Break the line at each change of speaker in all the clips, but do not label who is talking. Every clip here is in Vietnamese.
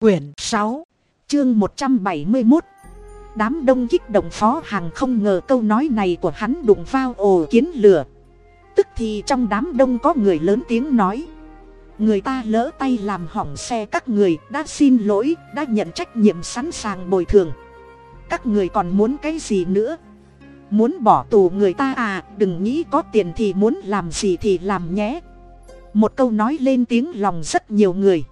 Quyển sáu, Chương một trăm bảy mươi 171 Đám đông kích động phó hàng không ngờ câu nói này của hắn đụng vào ồ kiến lửa. Tức thì trong đám đông có người lớn tiếng nói. Người ta lỡ tay làm hỏng xe các người, đã xin lỗi, đã nhận trách nhiệm sẵn sàng bồi thường. Các người còn muốn cái gì nữa? Muốn bỏ tù người ta à đừng nghĩ có tiền thì muốn làm gì thì làm nhé. Một câu nói lên tiếng lòng rất nhiều người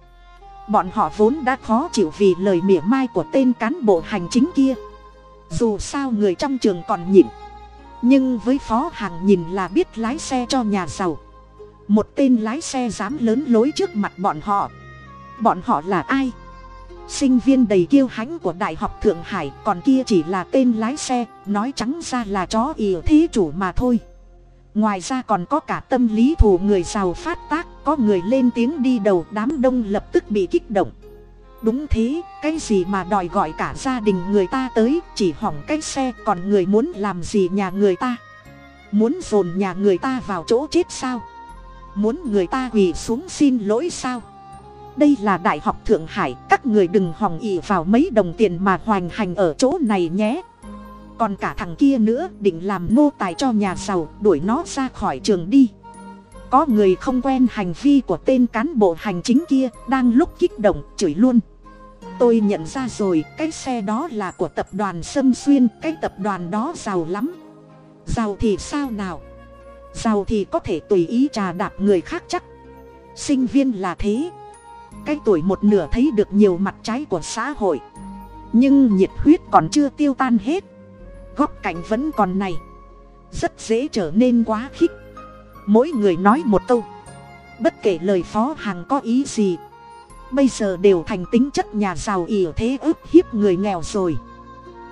bọn họ vốn đã khó chịu vì lời mỉa mai của tên cán bộ hành chính kia. Dù sao người trong trường còn nhịn. Nhưng với phó hàng nhìn là biết lái xe cho nhà giàu. Một tên lái xe dám lớn lối trước mặt bọn họ. Bọn họ là ai? Sinh viên đầy kiêu hãnh của đại học thượng hải, còn kia chỉ là tên lái xe, nói trắng ra là chó ỉa thí chủ mà thôi ngoài ra còn có cả tâm lý thù người giàu phát tác, có người lên tiếng đi đầu, đám đông lập tức bị kích động. Đúng thế, cái gì mà đòi gọi cả gia đình người ta tới, chỉ hỏng cái xe, còn người muốn làm gì nhà người ta? Muốn dồn nhà người ta vào chỗ chết sao? Muốn người ta quỳ xuống xin lỗi sao? Đây là đại học thượng hải, các người đừng hòng ỉ vào mấy đồng tiền mà hoành hành ở chỗ này nhé còn cả thằng kia nữa, định làm nô tài cho nhà giàu, đuổi nó ra khỏi trường đi. Có người không quen hành vi của tên cán bộ hành chính kia, đang lúc kích động, chửi luôn. Tôi nhận ra rồi, cái xe đó là của tập đoàn sâm xuyên, cái tập đoàn đó giàu lắm. Giàu thì sao nào? Giàu thì có thể tùy ý trà đạp người khác chắc. Sinh viên là thế. Cái tuổi một nửa thấy được nhiều mặt trái của xã hội. Nhưng nhiệt huyết còn chưa tiêu tan hết góc cạnh vẫn còn này. Rất dễ trở nên quá khích. Mỗi người nói một câu. Bất kể lời phó hàng có ý gì. Bây giờ đều thành tính chất nhà giàu ỉa thế ức hiếp người nghèo rồi.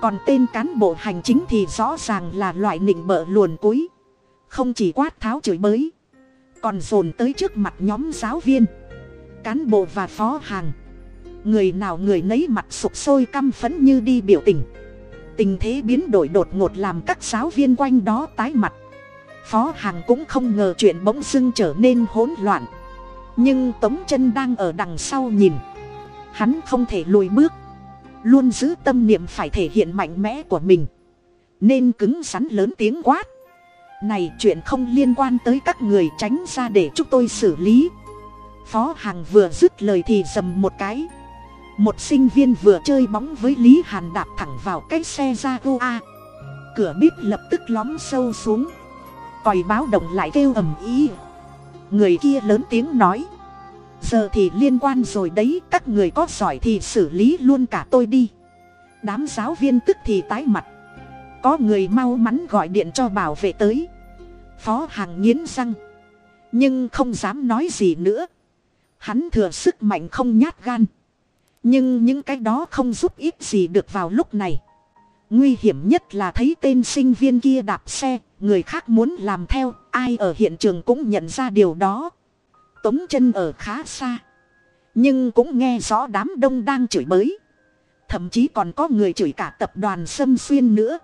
Còn tên cán bộ hành chính thì rõ ràng là loại nịnh bợ luồn cúi. Không chỉ quát tháo chửi bới. Còn dồn tới trước mặt nhóm giáo viên. Cán bộ và phó hàng. Người nào người nấy mặt sụp sôi căm phấn như đi biểu tình tình thế biến đổi đột ngột làm các giáo viên quanh đó tái mặt. Phó hàng cũng không ngờ chuyện bỗng dưng trở nên hỗn loạn. Nhưng tống chân đang ở đằng sau nhìn. Hắn không thể lùi bước. Luôn giữ tâm niệm phải thể hiện mạnh mẽ của mình. Nên cứng rắn lớn tiếng quát. Này chuyện không liên quan tới các người tránh ra để chúng tôi xử lý. Phó hàng vừa dứt lời thì dầm một cái một sinh viên vừa chơi bóng với lý hàn đạp thẳng vào cái xe ra ô a. Cửa bếp lập tức lóm sâu xuống. Còi báo động lại kêu ầm ý người kia lớn tiếng nói. Giờ thì liên quan rồi đấy, các người có giỏi thì xử lý luôn cả tôi đi. Đám giáo viên tức thì tái mặt. Có người mau mắn gọi điện cho bảo vệ tới. Phó hàng nghiến răng. Nhưng không dám nói gì nữa. Hắn thừa sức mạnh không nhát gan nhưng những cái đó không giúp ích gì được vào lúc này. Nguy hiểm nhất là thấy tên sinh viên kia đạp xe, người khác muốn làm theo, ai ở hiện trường cũng nhận ra điều đó. Tống chân ở khá xa, nhưng cũng nghe rõ đám đông đang chửi bới. Thậm chí còn có người chửi cả tập đoàn sâm xuyên nữa.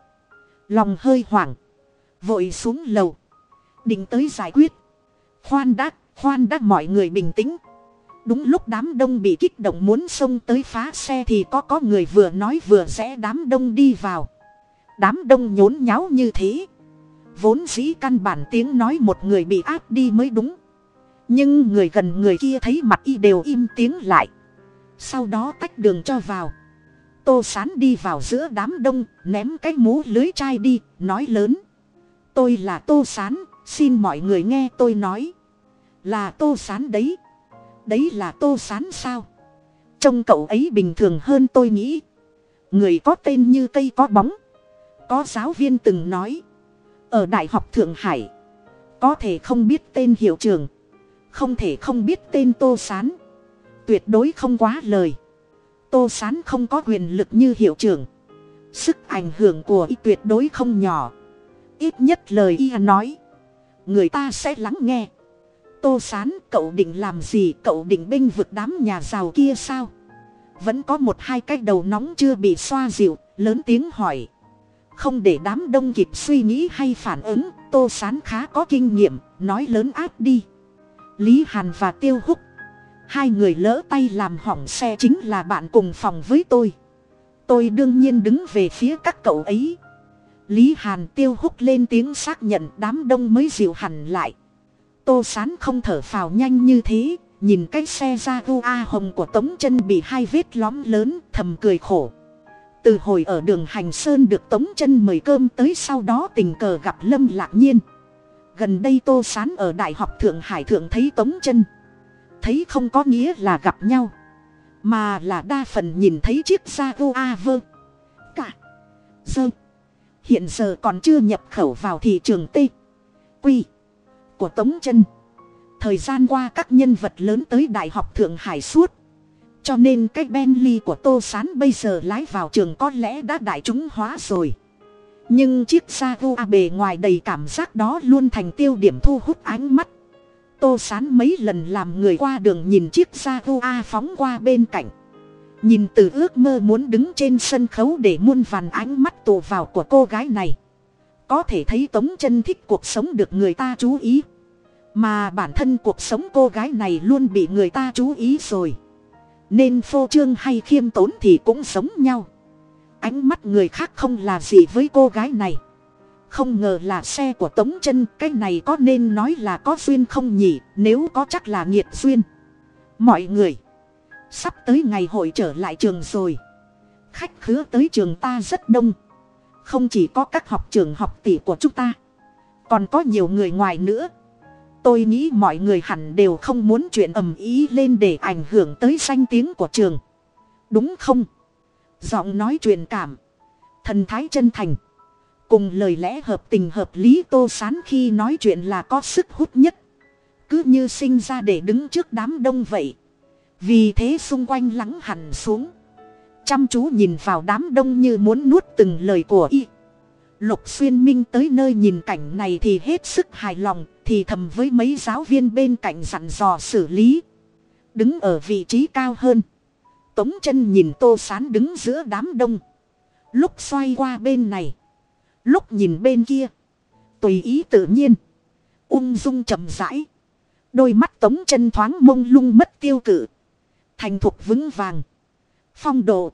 Lòng hơi hoảng, vội xuống lầu, định tới giải quyết. Khoan đã khoan đã, mọi người bình tĩnh đúng lúc đám đông bị kích động muốn xông tới phá xe thì có có người vừa nói vừa rẽ đám đông đi vào. Đám đông nhốn nháo như thế. Vốn dĩ căn bản tiếng nói một người bị áp đi mới đúng. Nhưng người gần người kia thấy mặt y đều im tiếng lại. Sau đó tách đường cho vào. Tô sán đi vào giữa đám đông, ném cái mũ lưới chai đi, nói lớn. Tôi là tô sán, xin mọi người nghe tôi nói. Là tô sán đấy đấy là tô sán sao? Trông cậu ấy bình thường hơn tôi nghĩ. Người có tên như cây có bóng. Có giáo viên từng nói. Ở đại học thượng hải, có thể không biết tên hiệu trường, không thể không biết tên tô sán. Tuyệt đối không quá lời. Tô sán không có quyền lực như hiệu trưởng sức ảnh hưởng của y tuyệt đối không nhỏ. Ít nhất lời y nói, người ta sẽ lắng nghe tô sán, cậu định làm gì? Cậu định binh vực đám nhà giàu kia sao? Vẫn có một hai cái đầu nóng chưa bị xoa dịu, lớn tiếng hỏi. Không để đám đông kịp suy nghĩ hay phản ứng, tô sán khá có kinh nghiệm, nói lớn áp đi. Lý hàn và tiêu húc. Hai người lỡ tay làm hỏng xe chính là bạn cùng phòng với tôi. Tôi đương nhiên đứng về phía các cậu ấy. Lý hàn tiêu Húc lên tiếng xác nhận đám đông mới dịu hẳn lại tô sán không thở phào nhanh như thế, nhìn cái xe ra gu a hồng của tống chân bị hai vết lõm lớn, thầm cười khổ. Từ hồi ở đường hành sơn được tống chân mời cơm tới sau đó tình cờ gặp lâm lạc nhiên. Gần đây tô sán ở đại học thượng hải thượng thấy tống chân. Thấy không có nghĩa là gặp nhau, mà là đa phần nhìn thấy chiếc da gu a vơ. Cả, dơ. Hiện giờ còn chưa nhập khẩu vào thị trường t quy của tống chân. Thời gian qua các nhân vật lớn tới đại học thượng hải suốt. Cho nên cái bentley của tô s á n bây giờ lái vào trường có lẽ đã đại chúng hóa rồi. Nhưng chiếc jaguar bề ngoài đầy cảm giác đó luôn thành tiêu điểm thu hút ánh mắt. Tô s á n mấy lần làm người qua đường nhìn chiếc jaguar phóng qua bên cạnh. Nhìn từ ước mơ muốn đứng trên sân khấu để muôn vàn ánh mắt tụ vào của cô gái này có thể thấy tống chân thích cuộc sống được người ta chú ý. Mà bản thân cuộc sống cô gái này luôn bị người ta chú ý rồi. Nên phô trương hay khiêm tốn thì cũng giống nhau. Ánh mắt người khác không là gì với cô gái này. Không ngờ là xe của tống chân, cái này có nên nói là có duyên không nhỉ? Nếu có chắc là nghiệt duyên. Mọi người, sắp tới ngày hội trở lại trường rồi. Khách khứa tới trường ta rất đông không chỉ có các học trường học tỷ của chúng ta, còn có nhiều người ngoài nữa. Tôi nghĩ mọi người hẳn đều không muốn chuyện ầm ý lên để ảnh hưởng tới danh tiếng của trường. Đúng không? Giọng nói truyền cảm, thần thái chân thành, cùng lời lẽ hợp tình hợp lý tô sán khi nói chuyện là có sức hút nhất. Cứ như sinh ra để đứng trước đám đông vậy. Vì thế xung quanh lắng hẳn xuống chăm chú nhìn vào đám đông như muốn nuốt từng lời của y. Lục xuyên minh tới nơi nhìn cảnh này thì hết sức hài lòng, thì thầm với mấy giáo viên bên cạnh dặn dò xử lý. Đứng ở vị trí cao hơn. Tống chân nhìn tô sán đứng giữa đám đông. Lúc xoay qua bên này. Lúc nhìn bên kia. Tùy ý tự nhiên. Ung dung chậm rãi. Đôi mắt tống chân thoáng mông lung mất tiêu cự. Thành thục vững vàng. Phong độ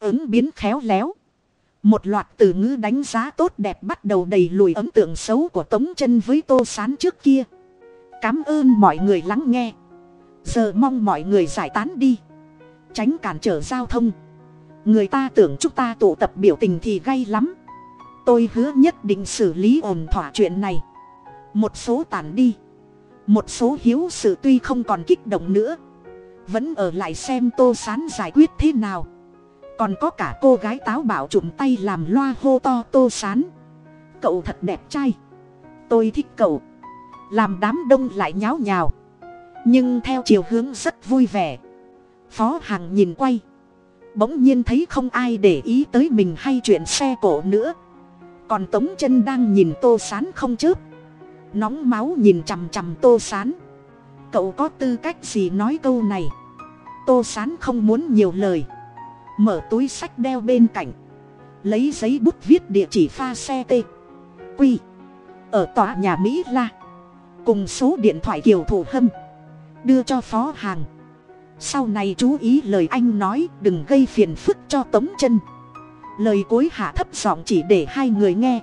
ứng biến khéo léo. Một loạt từ ngữ đánh giá tốt đẹp bắt đầu đầy lùi ấn tượng xấu của tống chân với tô sán trước kia. Cám ơn mọi người lắng nghe. Giờ mong mọi người giải tán đi. Tránh cản trở giao thông. Người ta tưởng chúng ta tụ tập biểu tình thì gay lắm. Tôi hứa nhất định xử lý ổn thỏa chuyện này. Một số tản đi. Một số hiếu sự tuy không còn kích động nữa. Vẫn ở lại xem tô sán giải quyết thế nào còn có cả cô gái táo bảo chụm tay làm loa hô to tô sán. Cậu thật đẹp trai. Tôi thích cậu. Làm đám đông lại nháo nhào. Nhưng theo chiều hướng rất vui vẻ. Phó hằng nhìn quay. Bỗng nhiên thấy không ai để ý tới mình hay chuyện xe cổ nữa. Còn tống chân đang nhìn tô sán không chớp. Nóng máu nhìn chằm chằm tô sán. Cậu có tư cách gì nói câu này? Tô sán không muốn nhiều lời mở túi sách đeo bên cạnh, lấy giấy bút viết địa chỉ pha xe t quy ở tòa nhà mỹ la, cùng số điện thoại kiều thủ hâm, đưa cho phó hàng. Sau này chú ý lời anh nói, đừng gây phiền phức cho tống chân. Lời cuối hạ thấp giọng chỉ để hai người nghe.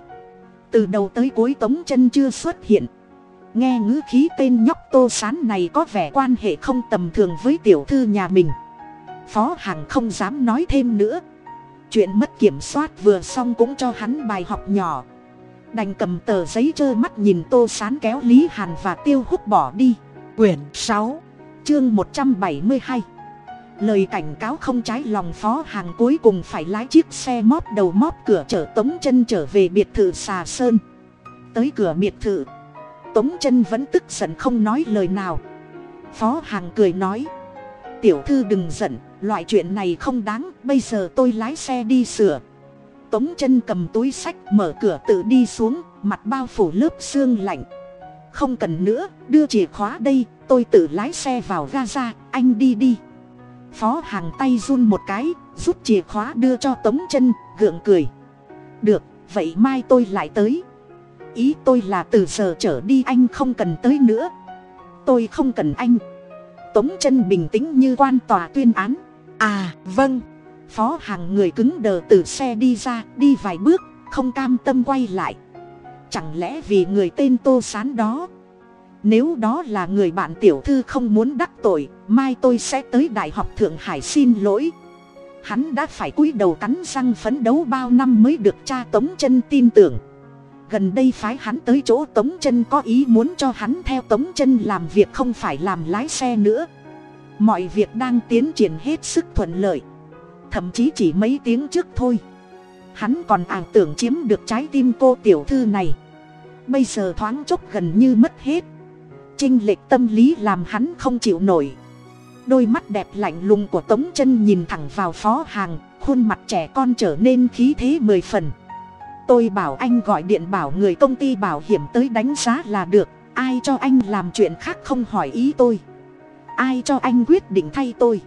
Từ đầu tới cuối tống chân chưa xuất hiện. Nghe ngữ khí tên nhóc tô sán này có vẻ quan hệ không tầm thường với tiểu thư nhà mình phó hằng không dám nói thêm nữa. Chuyện mất kiểm soát vừa xong cũng cho hắn bài học nhỏ. Đành cầm tờ giấy trơ mắt nhìn tô sán kéo lý hàn và tiêu hút bỏ đi. Quyển sáu, chương một trăm bảy mươi hai. Lời cảnh cáo không trái lòng phó hàng cuối cùng phải lái chiếc xe móp đầu móp cửa chở tống chân trở về biệt thự xà sơn. Tới cửa biệt thự, tống chân vẫn tức giận không nói lời nào. Phó hàng cười nói, tiểu thư đừng giận loại chuyện này không đáng, bây giờ tôi lái xe đi sửa. Tống chân cầm túi sách, mở cửa tự đi xuống, mặt bao phủ lớp xương lạnh. Không cần nữa, đưa chìa khóa đây, tôi tự lái xe vào ga ra anh đi đi. Phó hàng tay run một cái, rút chìa khóa đưa cho tống chân, gượng cười. Được, vậy mai tôi lại tới. Ý tôi là từ giờ trở đi anh không cần tới nữa. Tôi không cần anh. Tống chân bình tĩnh như quan tòa tuyên án
à vâng.
Phó hàng người cứng đờ từ xe đi ra, đi vài bước, không cam tâm quay lại. Chẳng lẽ vì người tên tô sán đó? Nếu đó là người bạn tiểu thư không muốn đắc tội, mai tôi sẽ tới đại học thượng hải xin lỗi. Hắn đã phải cúi đầu cắn răng phấn đấu bao năm mới được cha tống chân tin tưởng. Gần đây phái hắn tới chỗ tống chân có ý muốn cho hắn theo tống chân làm việc không phải làm lái xe nữa mọi việc đang tiến triển hết sức thuận lợi. Thậm chí chỉ mấy tiếng trước thôi. Hắn còn ảo tưởng chiếm được trái tim cô tiểu thư này. Bây giờ thoáng chốc gần như mất hết. Chinh lệch tâm lý làm hắn không chịu nổi. Đôi mắt đẹp lạnh lùng của tống chân nhìn thẳng vào phó hàng, khuôn mặt trẻ con trở nên khí thế mười phần. Tôi bảo anh gọi điện bảo người công ty bảo hiểm tới đánh giá là được, ai cho anh làm chuyện khác không hỏi ý tôi ai cho anh quyết định thay tôi?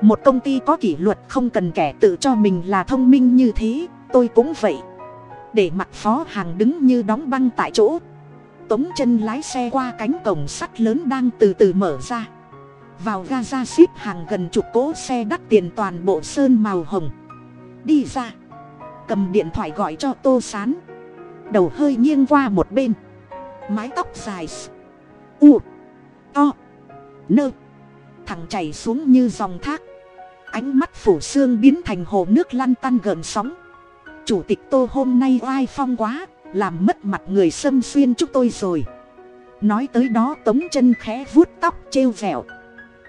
Một công ty có kỷ luật không cần kẻ tự cho mình là thông minh như thế, tôi cũng vậy. Để mặt phó hàng đứng như đóng băng tại chỗ. Tống chân lái xe qua cánh cổng sắt lớn đang từ từ mở ra. Vào ga ra ship hàng gần chục cỗ xe đắt tiền toàn bộ sơn màu hồng. Đi ra. Cầm điện thoại gọi cho tô sán. Đầu hơi nghiêng qua một bên. Mái tóc dài u, to nơ. Thẳng chảy xuống như dòng thác. Ánh mắt phủ xương biến thành hồ nước lăn tăn gợn sóng. Chủ tịch tô hôm nay oai phong quá, làm mất mặt người xâm xuyên chúng tôi rồi. Nói tới đó tống chân khẽ vuốt tóc trêu vẹo.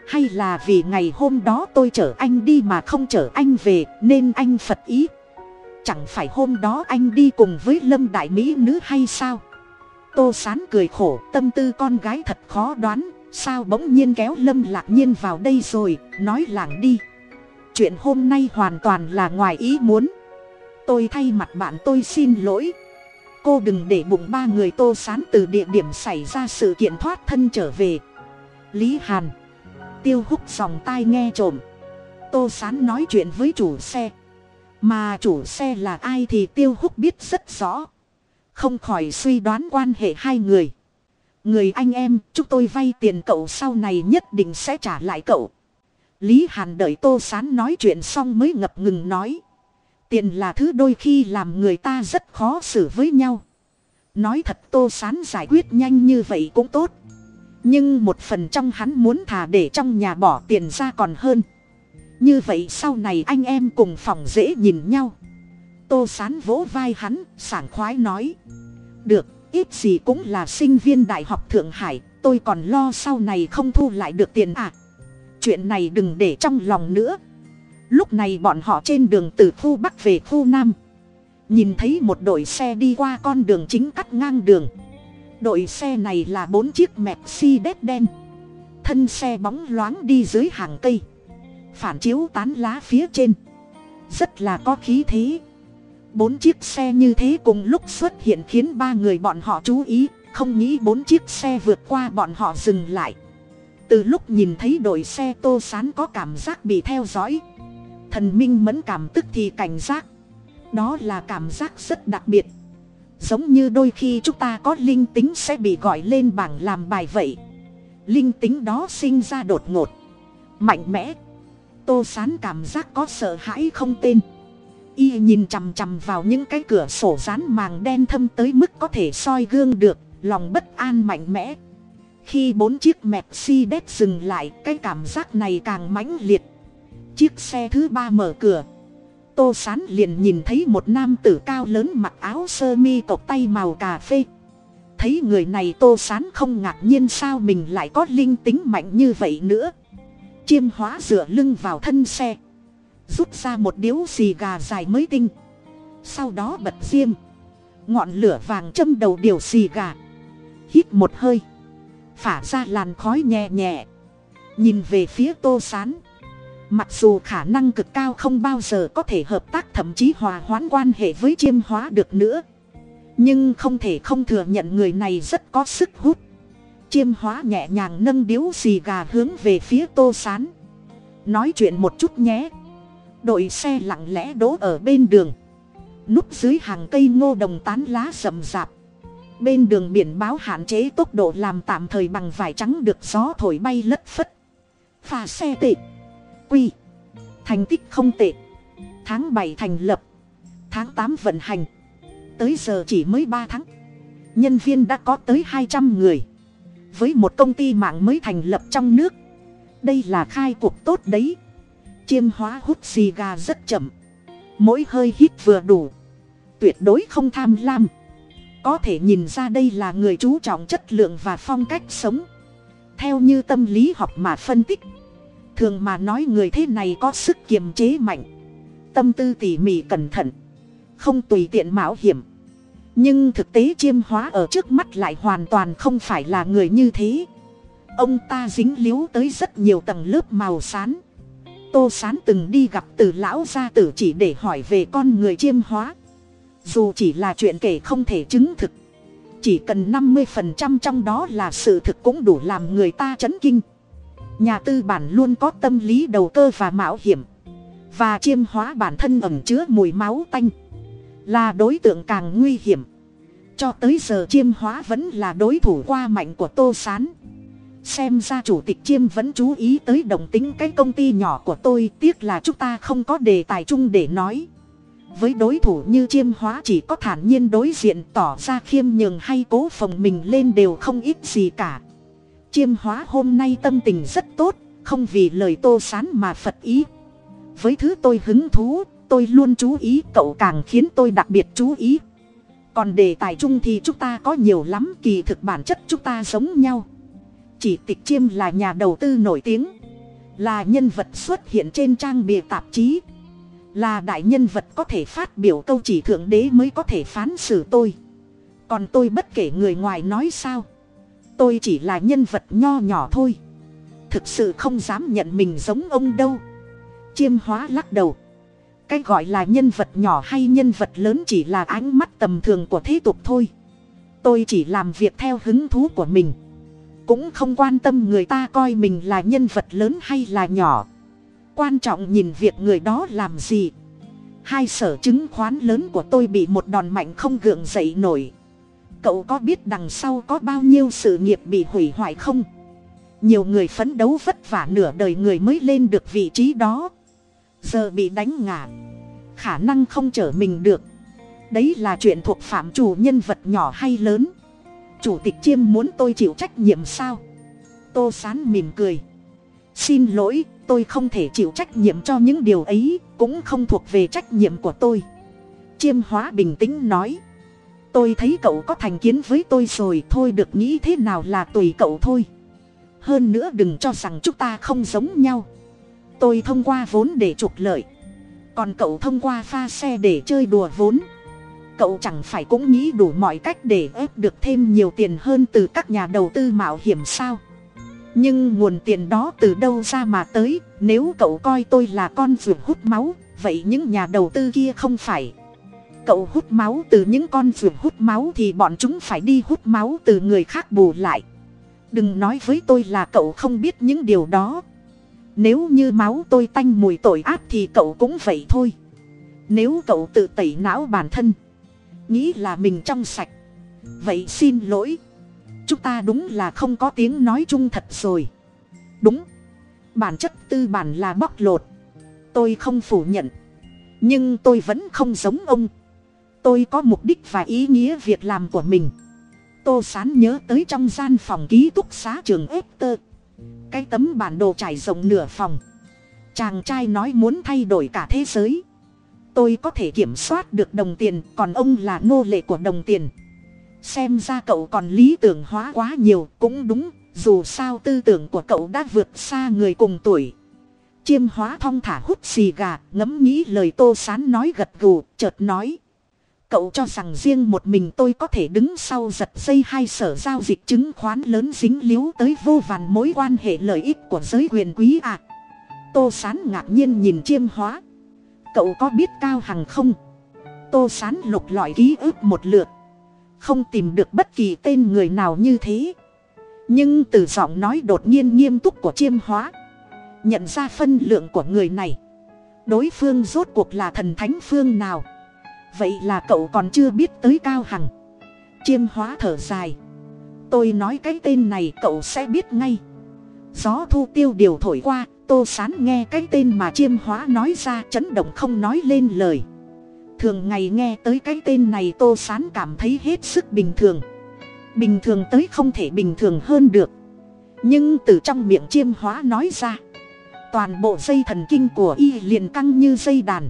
Hay là vì ngày hôm đó tôi chở anh đi mà không chở anh về, nên anh phật ý. Chẳng phải hôm đó anh đi cùng với lâm đại mỹ nữ hay sao? Tô sán cười khổ, tâm tư con gái thật khó đoán sao bỗng nhiên kéo lâm lạc nhiên vào đây rồi, nói làng đi. Chuyện hôm nay hoàn toàn là ngoài ý muốn. Tôi thay mặt bạn tôi xin lỗi. Cô đừng để bụng ba người tô sán từ địa điểm xảy ra sự kiện thoát thân trở về. Lý hàn. Tiêu hút dòng tai nghe trộm. Tô sán nói chuyện với chủ xe. Mà chủ xe là ai thì tiêu hút biết rất rõ. Không khỏi suy đoán quan hệ hai người người anh em, chúng tôi vay tiền cậu sau này nhất định sẽ trả lại cậu. Lý hàn đợi tô sán nói chuyện xong mới ngập ngừng nói. Tiền là thứ đôi khi làm người ta rất khó xử với nhau. Nói thật tô sán giải quyết nhanh như vậy cũng tốt. Nhưng một phần trong hắn muốn thà để trong nhà bỏ tiền ra còn hơn. Như vậy sau này anh em cùng phòng dễ nhìn nhau. Tô sán vỗ vai hắn, sảng khoái nói. Được ít gì cũng là sinh viên đại học thượng hải, tôi còn lo sau này không thu lại được tiền à. Chuyện này đừng để trong lòng nữa. Lúc này bọn họ trên đường từ khu bắc về khu nam. Nhìn thấy một đội xe đi qua con đường chính cắt ngang đường. Đội xe này là bốn chiếc mercedes đen. Thân xe bóng loáng đi dưới hàng cây. Phản chiếu tán lá phía trên. Rất là có khí thế bốn chiếc xe như thế cùng lúc xuất hiện khiến ba người bọn họ chú ý, không nghĩ bốn chiếc xe vượt qua bọn họ dừng lại. Từ lúc nhìn thấy đội xe tô sán có cảm giác bị theo dõi. Thần minh mẫn cảm tức thì cảnh giác. Đó là cảm giác rất đặc biệt. Giống như đôi khi chúng ta có linh tính sẽ bị gọi lên bảng làm bài vậy. Linh tính đó sinh ra đột ngột. Mạnh mẽ. Tô sán cảm giác có sợ hãi không tên y nhìn chằm chằm vào những cái cửa sổ dán màng đen thâm tới mức có thể soi gương được, lòng bất an mạnh mẽ. Khi bốn chiếc mercedes dừng lại, cái cảm giác này càng mãnh liệt. Chiếc xe thứ ba mở cửa. Tô sán liền nhìn thấy một nam tử cao lớn mặc áo sơ mi cộc tay màu cà phê. Thấy người này tô sán không ngạc nhiên sao mình lại có linh tính mạnh như vậy nữa. Chiêm hóa dựa lưng vào thân xe rút ra một điếu xì gà dài mới tinh. Sau đó bật diêm ngọn lửa vàng châm đầu điều xì gà. Hít một hơi. Phả ra làn khói nhẹ nhẹ. Nhìn về phía tô sán. Mặc dù khả năng cực cao không bao giờ có thể hợp tác thậm chí hòa hoãn quan hệ với chiêm hóa được nữa. Nhưng không thể không thừa nhận người này rất có sức hút. Chiêm hóa nhẹ nhàng nâng điếu xì gà hướng về phía tô sán. Nói chuyện một chút nhé đội xe lặng lẽ đỗ ở bên đường. Núp dưới hàng cây ngô đồng tán lá rậm rạp. Bên đường biển báo hạn chế tốc độ làm tạm thời bằng vải trắng được gió thổi bay lất phất. Pha xe tệ. Quy. Thành tích không tệ. Tháng bảy thành lập. Tháng tám vận hành. Tới giờ chỉ mới ba tháng. Nhân viên đã có tới hai trăm người. Với một công ty mạng mới thành lập trong nước. Đây là khai cuộc tốt đấy chiêm hóa hút xì gà rất chậm. Mỗi hơi hít vừa đủ. Tuyệt đối không tham lam. Có thể nhìn ra đây là người chú trọng chất lượng và phong cách sống. Theo như tâm lý học mà phân tích, thường mà nói người thế này có sức kiềm chế mạnh, tâm tư tỉ mỉ cẩn thận, không tùy tiện mạo hiểm. Nhưng thực tế chiêm hóa ở trước mắt lại hoàn toàn không phải là người như thế. Ông ta dính líu tới rất nhiều tầng lớp màu xán tô sán từng đi gặp từ lão gia tử chỉ để hỏi về con người chiêm hóa. Dù chỉ là chuyện kể không thể chứng thực. Chỉ cần năm mươi phần trăm trong đó là sự thực cũng đủ làm người ta chấn kinh. Nhà tư bản luôn có tâm lý đầu cơ và mạo hiểm. Và chiêm hóa bản thân ẩm chứa mùi máu tanh. Là đối tượng càng nguy hiểm. Cho tới giờ chiêm hóa vẫn là đối thủ qua mạnh của tô s á n xem ra chủ tịch chiêm vẫn chú ý tới đồng tính cái công ty nhỏ của tôi, tiếc là chúng ta không có đề tài chung để nói. Với đối thủ như chiêm hóa chỉ có thản nhiên đối diện, tỏ ra khiêm nhường hay cố phồng mình lên đều không ít gì cả. Chiêm hóa hôm nay tâm tình rất tốt, không vì lời tô sán mà phật ý. Với thứ tôi hứng thú, tôi luôn chú ý, cậu càng khiến tôi đặc biệt chú ý. Còn đề tài chung thì chúng ta có nhiều lắm, kỳ thực bản chất chúng ta giống nhau chỉ tịch chiêm là nhà đầu tư nổi tiếng, là nhân vật xuất hiện trên trang bìa tạp chí, là đại nhân vật có thể phát biểu câu chỉ thượng đế mới có thể phán xử tôi. Còn tôi bất kể người ngoài nói sao, tôi chỉ là nhân vật nho nhỏ thôi. Thực sự không dám nhận mình giống ông đâu. Chiêm hóa lắc đầu. Cái gọi là nhân vật nhỏ hay nhân vật lớn chỉ là ánh mắt tầm thường của thế tục thôi. Tôi chỉ làm việc theo hứng thú của mình cũng không quan tâm người ta coi mình là nhân vật lớn hay là nhỏ. Quan trọng nhìn việc người đó làm gì. Hai sở chứng khoán lớn của tôi bị một đòn mạnh không gượng dậy nổi. Cậu có biết đằng sau có bao nhiêu sự nghiệp bị hủy hoại không? Nhiều người phấn đấu vất vả nửa đời người mới lên được vị trí đó. Giờ bị đánh ngã. Khả năng không trở mình được. Đấy là chuyện thuộc phạm chủ nhân vật nhỏ hay lớn chủ tịch chiêm muốn tôi chịu trách nhiệm sao? Tô sán mỉm cười. Xin lỗi, tôi không thể chịu trách nhiệm cho những điều ấy, cũng không thuộc về trách nhiệm của tôi. Chiêm hóa bình tĩnh nói. Tôi thấy cậu có thành kiến với tôi rồi, thôi được nghĩ thế nào là tùy cậu thôi. Hơn nữa đừng cho rằng chúng ta không giống nhau. Tôi thông qua vốn để trục lợi. Còn cậu thông qua pha xe để chơi đùa vốn cậu chẳng phải cũng nghĩ đủ mọi cách để ép được thêm nhiều tiền hơn từ các nhà đầu tư mạo hiểm sao? Nhưng nguồn tiền đó từ đâu ra mà tới? Nếu cậu coi tôi là con ruột hút máu, vậy những nhà đầu tư kia không phải. Cậu hút máu từ những con ruột hút máu thì bọn chúng phải đi hút máu từ người khác bù lại. Đừng nói với tôi là cậu không biết những điều đó. Nếu như máu tôi tanh mùi tội ác thì cậu cũng vậy thôi. Nếu cậu tự tẩy não bản thân nghĩ là mình trong sạch. Vậy xin lỗi. Chúng ta đúng là không có tiếng nói chung thật rồi. Đúng. Bản chất tư bản là bóc lột. Tôi không phủ nhận. Nhưng tôi vẫn không giống ông. Tôi có mục đích và ý nghĩa việc làm của mình. Tô sán nhớ tới trong gian phòng ký túc xá trường ép tơ cái tấm bản đồ trải rộng nửa phòng. Chàng trai nói muốn thay đổi cả thế giới tôi có thể kiểm soát được đồng tiền, còn ông là nô lệ của đồng tiền. Xem ra cậu còn lý tưởng hóa quá nhiều, cũng đúng, dù sao tư tưởng của cậu đã vượt xa người cùng tuổi. Chiêm hóa thong thả hút xì gà, ngẫm nghĩ lời tô sán nói gật gù, chợt nói. Cậu cho rằng riêng một mình tôi có thể đứng sau giật dây hai sở giao dịch chứng khoán lớn dính líu tới vô vàn mối quan hệ lợi ích của giới quyền quý à. tô sán ngạc nhiên nhìn chiêm hóa cậu có biết cao hằng không? Tô sán lục lọi ký ức một lượt. Không tìm được bất kỳ tên người nào như thế. Nhưng từ giọng nói đột nhiên nghiêm túc của chiêm hóa, nhận ra phân lượng của người này. Đối phương rốt cuộc là thần thánh phương nào? Vậy là cậu còn chưa biết tới cao hằng. Chiêm hóa thở dài. Tôi nói cái tên này cậu sẽ biết ngay. Gió thu tiêu điều thổi qua tô sán nghe cái tên mà chiêm hóa nói ra chấn động không nói lên lời. Thường ngày nghe tới cái tên này tô sán cảm thấy hết sức bình thường. Bình thường tới không thể bình thường hơn được. Nhưng từ trong miệng chiêm hóa nói ra, toàn bộ dây thần kinh của y liền căng như dây đàn.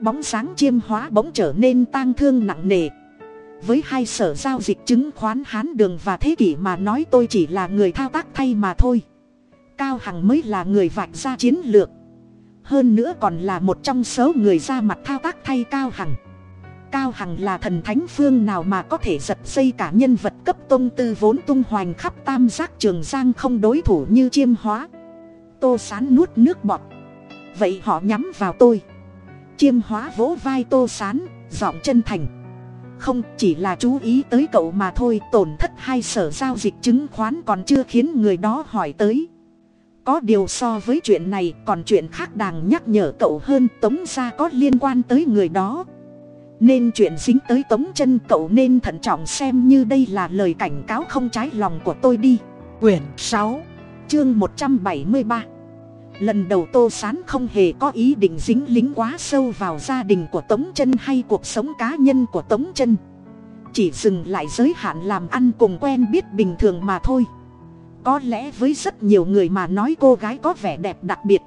Bóng sáng chiêm hóa bỗng trở nên tang thương nặng nề. Với hai sở giao dịch chứng khoán hán đường và thế kỷ mà nói tôi chỉ là người thao tác thay mà thôi cao hằng mới là người vạch ra chiến lược. Hơn nữa còn là một trong số người ra mặt thao tác thay cao hằng. Cao hằng là thần thánh phương nào mà có thể giật dây cả nhân vật cấp tôn tư vốn tung hoành khắp tam giác trường giang không đối thủ như chiêm hóa. Tô sán nuốt nước bọt. Vậy họ nhắm vào tôi. Chiêm hóa vỗ vai tô sán, giọng chân thành. Không chỉ là chú ý tới cậu mà thôi, tổn thất hai sở giao dịch chứng khoán còn chưa khiến người đó hỏi tới có điều so với chuyện này, còn chuyện khác đàng nhắc nhở cậu hơn, tống ra có liên quan tới người đó. Nên chuyện dính tới tống chân, cậu nên thận trọng xem như đây là lời cảnh cáo không trái lòng của tôi đi. Quyển sáu, chương một trăm bảy mươi ba. Lần đầu tô s á n không hề có ý định dính lính quá sâu vào gia đình của tống chân hay cuộc sống cá nhân của tống chân. Chỉ dừng lại giới hạn làm ăn cùng quen biết bình thường mà thôi có lẽ với rất nhiều người mà nói cô gái có vẻ đẹp đặc biệt.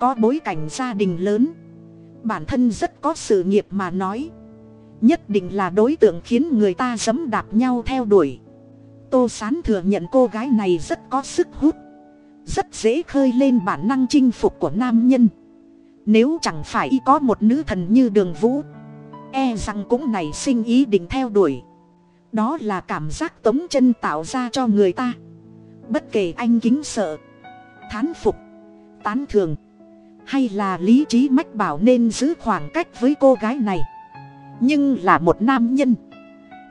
Có bối cảnh gia đình lớn. Bản thân rất có sự nghiệp mà nói. Nhất định là đối tượng khiến người ta dấm đạp nhau theo đuổi. Tô s á n thừa nhận cô gái này rất có sức hút. Rất dễ khơi lên bản năng chinh phục của nam nhân. Nếu chẳng phải y có một nữ thần như đường vũ e rằng cũng nảy sinh ý định theo đuổi. Đó là cảm giác tống chân tạo ra cho người ta bất kể anh kính sợ, thán phục, tán thường hay là lý trí mách bảo nên giữ khoảng cách với cô gái này. Nhưng là một nam nhân,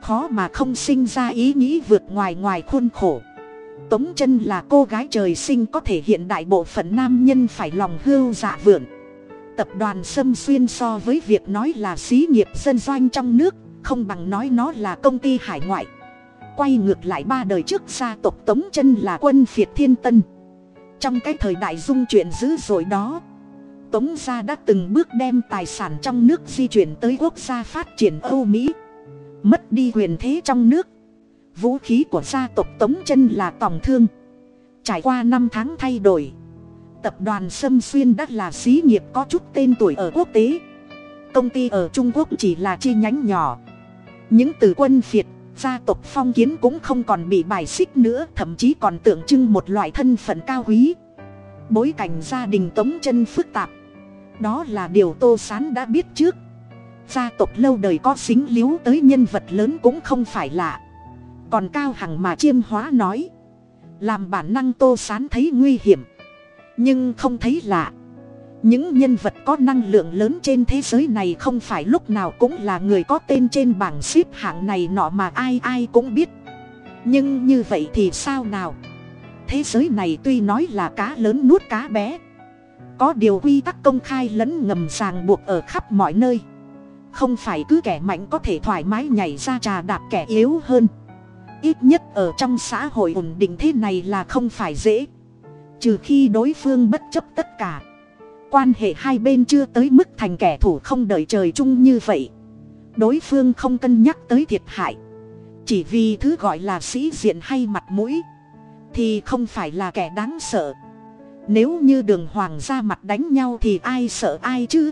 khó mà không sinh ra ý nghĩ vượt ngoài ngoài khuôn khổ. Tống chân là cô gái trời sinh có thể hiện đại bộ phận nam nhân phải lòng hưu dạ vượn tập đoàn sâm xuyên so với việc nói là xí nghiệp dân doanh trong nước, không bằng nói nó là công ty hải ngoại quay ngược lại ba đời trước gia tộc tống chân là quân phiệt thiên tân. Trong cái thời đại dung chuyện dữ dội đó, tống gia đã từng bước đem tài sản trong nước di chuyển tới quốc gia phát triển âu mỹ, mất đi quyền thế trong nước. Vũ khí của gia tộc tống chân là tòng thương. Trải qua năm tháng thay đổi, tập đoàn sâm xuyên đã là xí nghiệp có chút tên tuổi ở quốc tế. Công ty ở trung quốc chỉ là chi nhánh nhỏ. Những từ quân phiệt gia tộc phong kiến cũng không còn bị bài xích nữa, thậm chí còn tượng trưng một loại thân phận cao quý. Bối cảnh gia đình tống chân phức tạp. Đó là điều tô sán đã biết trước. Gia tộc lâu đời có xính l i ế u tới nhân vật lớn cũng không phải lạ. Còn cao hằng mà chiêm hóa nói, làm bản năng tô sán thấy nguy hiểm, nhưng không thấy lạ những nhân vật có năng lượng lớn trên thế giới này không phải lúc nào cũng là người có tên trên bảng xếp hạng này nọ mà ai ai cũng biết. Nhưng như vậy thì sao nào? Thế giới này tuy nói là cá lớn nuốt cá bé, có điều quy tắc công khai lẫn ngầm ràng buộc ở khắp mọi nơi. Không phải cứ kẻ mạnh có thể thoải mái nhảy ra trà đạp kẻ yếu hơn. Ít nhất ở trong xã hội ổn định thế này là không phải dễ. Trừ khi đối phương bất chấp tất cả quan hệ hai bên chưa tới mức thành kẻ thù không đợi trời chung như vậy. Đối phương không cân nhắc tới thiệt hại. Chỉ vì thứ gọi là sĩ diện hay mặt mũi, thì không phải là kẻ đáng sợ. Nếu như đường hoàng ra mặt đánh nhau thì ai sợ ai chứ?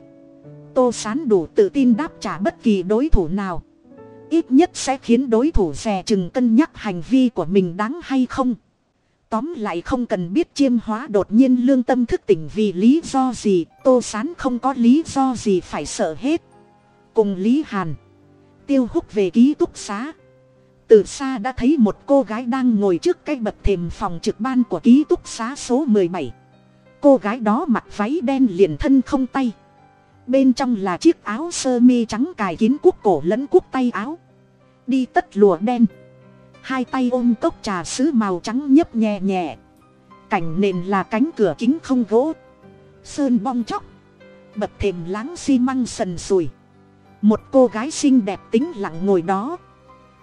Tô sán đủ tự tin đáp trả bất kỳ đối thủ nào. Ít nhất sẽ khiến đối thủ dè chừng cân nhắc hành vi của mình đáng hay không? Tóm lại không cần biết chiêm hóa đột nhiên lương tâm thức tỉnh vì lý do gì, tô sán không có lý do gì phải sợ hết. Cùng lý hàn, tiêu hút về ký túc xá. Từ xa đã thấy một cô gái đang ngồi trước cái bậc thềm phòng trực ban của ký túc xá số mười bảy. Cô gái đó mặc váy đen liền thân không tay. Bên trong là chiếc áo sơ mi trắng cài kín cuốc cổ lẫn cuốc tay áo. Đi tất lùa đen hai tay ôm cốc trà sứ màu trắng nhấp nhẹ nhẹ. Cảnh nền là cánh cửa kính không gỗ. Sơn bong chóc. Bật thềm láng xi măng sần sùi. Một cô gái xinh đẹp tính lặng ngồi đó.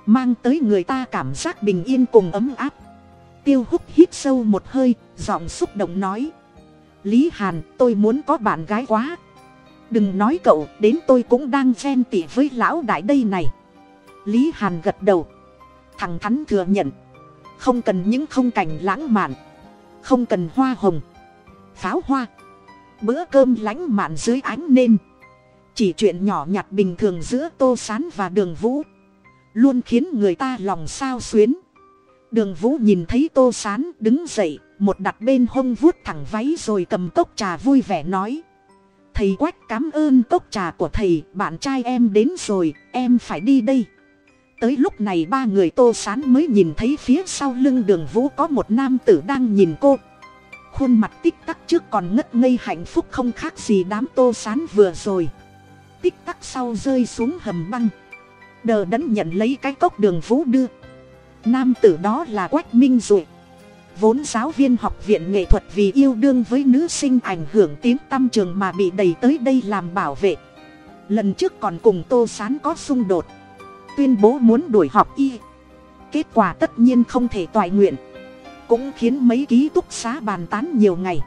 Mang tới người ta cảm giác bình yên cùng ấm áp. Tiêu hút hít sâu một hơi, giọng xúc động nói. Lý hàn, tôi muốn có bạn gái quá. Đừng nói cậu, đến tôi cũng đang ghen tị với lão đại đây này. Lý hàn gật đầu thẳng thắn thừa nhận. Không cần những không cảnh lãng mạn. Không cần hoa hồng. Pháo hoa. Bữa cơm lãnh mạn dưới ánh nên chỉ chuyện nhỏ nhặt bình thường giữa tô sán và đường vũ. Luôn khiến người ta lòng sao xuyến. Đường vũ nhìn thấy tô sán đứng dậy, một đặt bên hông vuốt thẳng váy rồi cầm cốc trà vui vẻ nói. Thầy quách cám ơn cốc trà của thầy, bạn trai em đến rồi, em phải đi đây tới lúc này ba người tô sán mới nhìn thấy phía sau lưng đường vũ có một nam tử đang nhìn cô. Khuôn mặt tích tắc trước còn ngất ngây hạnh phúc không khác gì đám tô sán vừa rồi. Tích tắc sau rơi xuống hầm băng. Đờ đẫn nhận lấy cái cốc đường vũ đưa. Nam tử đó là quách minh duệ. Vốn giáo viên học viện nghệ thuật vì yêu đương với nữ sinh ảnh hưởng tiếng tăm trường mà bị đẩy tới đây làm bảo vệ. Lần trước còn cùng tô sán có xung đột tuyên bố muốn đuổi học y. Kết quả tất nhiên không thể toại nguyện. Cũng khiến mấy ký túc xá bàn tán nhiều ngày.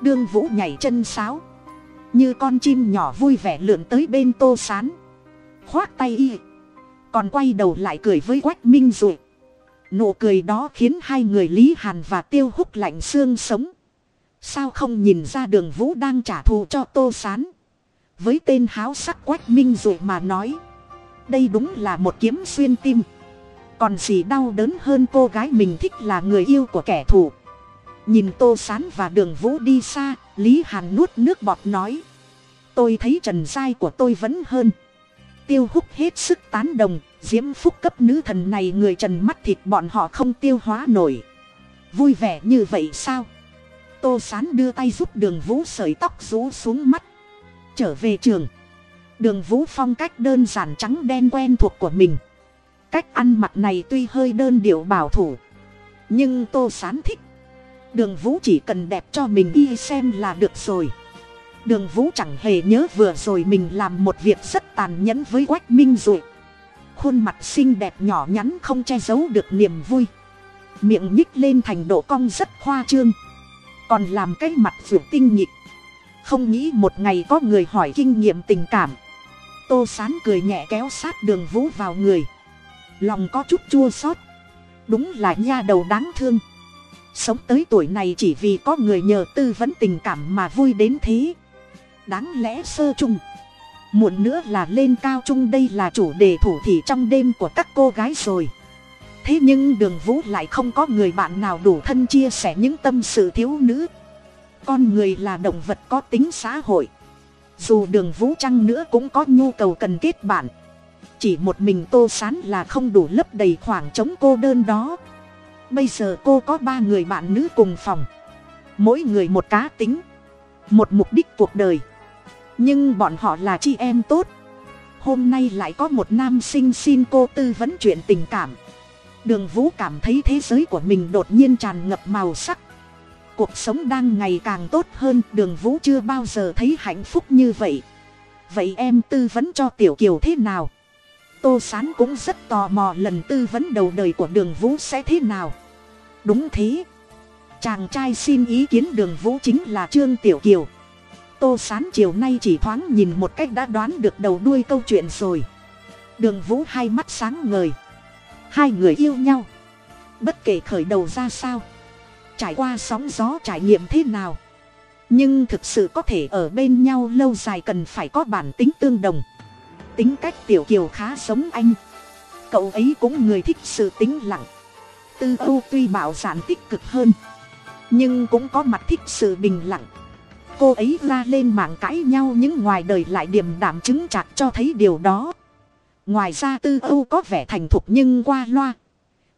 Đương vũ nhảy chân sáo. Như con chim nhỏ vui vẻ lượn tới bên tô sán. Khoác tay y. Còn quay đầu lại cười với quách minh ruột nụ cười đó khiến hai người lý hàn và tiêu hút lạnh xương sống. Sao không nhìn ra đường vũ đang trả thù cho tô sán? Với tên háo sắc quách minh ruột mà nói đây đúng là một kiếm xuyên tim. Còn gì đau đớn hơn cô gái mình thích là người yêu của kẻ thù. Nhìn tô sán và đường vũ đi xa, lý hàn nuốt nước bọt nói. Tôi thấy trần giai của tôi vẫn hơn. Tiêu hút hết sức tán đồng, diễm phúc cấp nữ thần này người trần mắt thịt bọn họ không tiêu hóa nổi. Vui vẻ như vậy sao? Tô sán đưa tay giúp đường vũ sởi tóc rú xuống mắt. Trở về trường đường vũ phong cách đơn giản trắng đen quen thuộc của mình. Cách ăn mặc này tuy hơi đơn điệu bảo thủ, nhưng tô sán thích. Đường vũ chỉ cần đẹp cho mình y xem là được rồi. Đường vũ chẳng hề nhớ vừa rồi mình làm một việc rất tàn nhẫn với quách minh rồi khuôn mặt xinh đẹp nhỏ nhắn không che giấu được niềm vui. Miệng nhích lên thành độ cong rất khoa trương. Còn làm cái mặt ruột tinh nhịp không nghĩ một ngày có người hỏi kinh nghiệm tình cảm tô sán cười nhẹ kéo sát đường vũ vào người. Lòng có chút chua xót. Đúng là nha đầu đáng thương. Sống tới tuổi này chỉ vì có người nhờ tư vấn tình cảm mà vui đến thế. Đáng lẽ sơ chung. Muộn nữa là lên cao trung đây là chủ đề thủ thị trong đêm của các cô gái rồi. Thế nhưng đường vũ lại không có người bạn nào đủ thân chia sẻ những tâm sự thiếu nữ. Con người là động vật có tính xã hội dù đường vũ trăng nữa cũng có nhu cầu cần kết bạn. Chỉ một mình tô sán là không đủ lấp đầy khoảng trống cô đơn đó. Bây giờ cô có ba người bạn nữ cùng phòng. Mỗi người một cá tính. Một mục đích cuộc đời. Nhưng bọn họ là chị em tốt. Hôm nay lại có một nam sinh xin cô tư vấn chuyện tình cảm. Đường vũ cảm thấy thế giới của mình đột nhiên tràn ngập màu sắc cuộc sống đang ngày càng tốt hơn, đường vũ chưa bao giờ thấy hạnh phúc như vậy. Vậy em tư vấn cho tiểu kiều thế nào? Tô s á n cũng rất tò mò lần tư vấn đầu đời của đường vũ sẽ thế nào. Đúng thế. Chàng trai xin ý kiến đường vũ chính là trương tiểu kiều. Tô s á n chiều nay chỉ thoáng nhìn một cách đã đoán được đầu đuôi câu chuyện rồi. Đường vũ hai mắt sáng ngời. Hai người yêu nhau. Bất kể khởi đầu ra sao trải qua sóng gió trải nghiệm thế nào. Nhưng thực sự có thể ở bên nhau lâu dài cần phải có bản tính tương đồng. Tính cách tiểu kiều khá giống anh. Cậu ấy cũng người thích sự tính lặng. Tư ưu tuy bảo giản tích cực hơn, nhưng cũng có mặt thích sự bình lặng. Cô ấy la lên mạng cãi nhau những ngoài đời lại điềm đảm chứng chặt cho thấy điều đó. Ngoài ra tư âu có vẻ thành thục nhưng qua loa,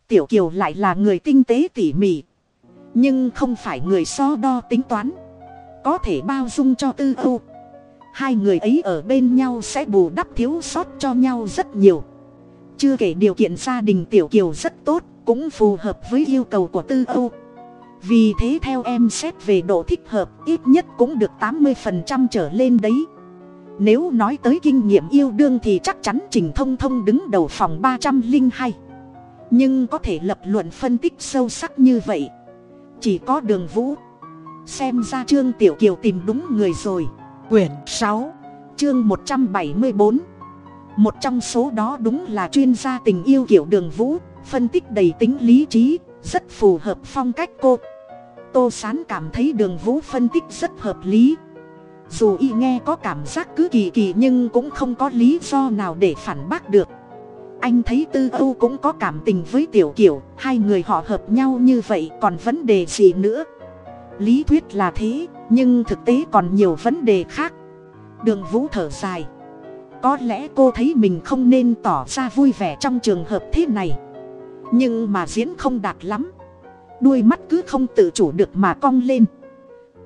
tiểu kiều lại là người tinh tế tỉ mỉ nhưng không phải người so đo tính toán. Có thể bao dung cho tư âu hai người ấy ở bên nhau sẽ bù đắp thiếu sót cho nhau rất nhiều. Chưa kể điều kiện gia đình tiểu kiều rất tốt, cũng phù hợp với yêu cầu của tư âu vì thế theo em xét về độ thích hợp, ít nhất cũng được tám mươi phần trăm trở lên đấy. Nếu nói tới kinh nghiệm yêu đương thì chắc chắn trình thông thông đứng đầu phòng ba trăm linh hai. Nhưng có thể lập luận phân tích sâu sắc như vậy chỉ có đường vũ. Xem ra trương tiểu kiều tìm đúng người rồi. Quyển sáu, chương một trăm bảy mươi bốn. Một trong số đó đúng là chuyên gia tình yêu kiểu đường vũ, phân tích đầy tính lý trí, rất phù hợp phong cách cô. Tô sán cảm thấy đường vũ phân tích rất hợp lý. Dù y nghe có cảm giác cứ kỳ kỳ nhưng cũng không có lý do nào để phản bác được anh thấy tư âu cũng có cảm tình với tiểu kiểu hai người họ hợp nhau như vậy còn vấn đề gì nữa? Lý thuyết là thế, nhưng thực tế còn nhiều vấn đề khác. Đường vũ thở dài. Có lẽ cô thấy mình không nên tỏ ra vui vẻ trong trường hợp thế này. Nhưng mà diễn không đạt lắm. Đuôi mắt cứ không tự chủ được mà cong lên.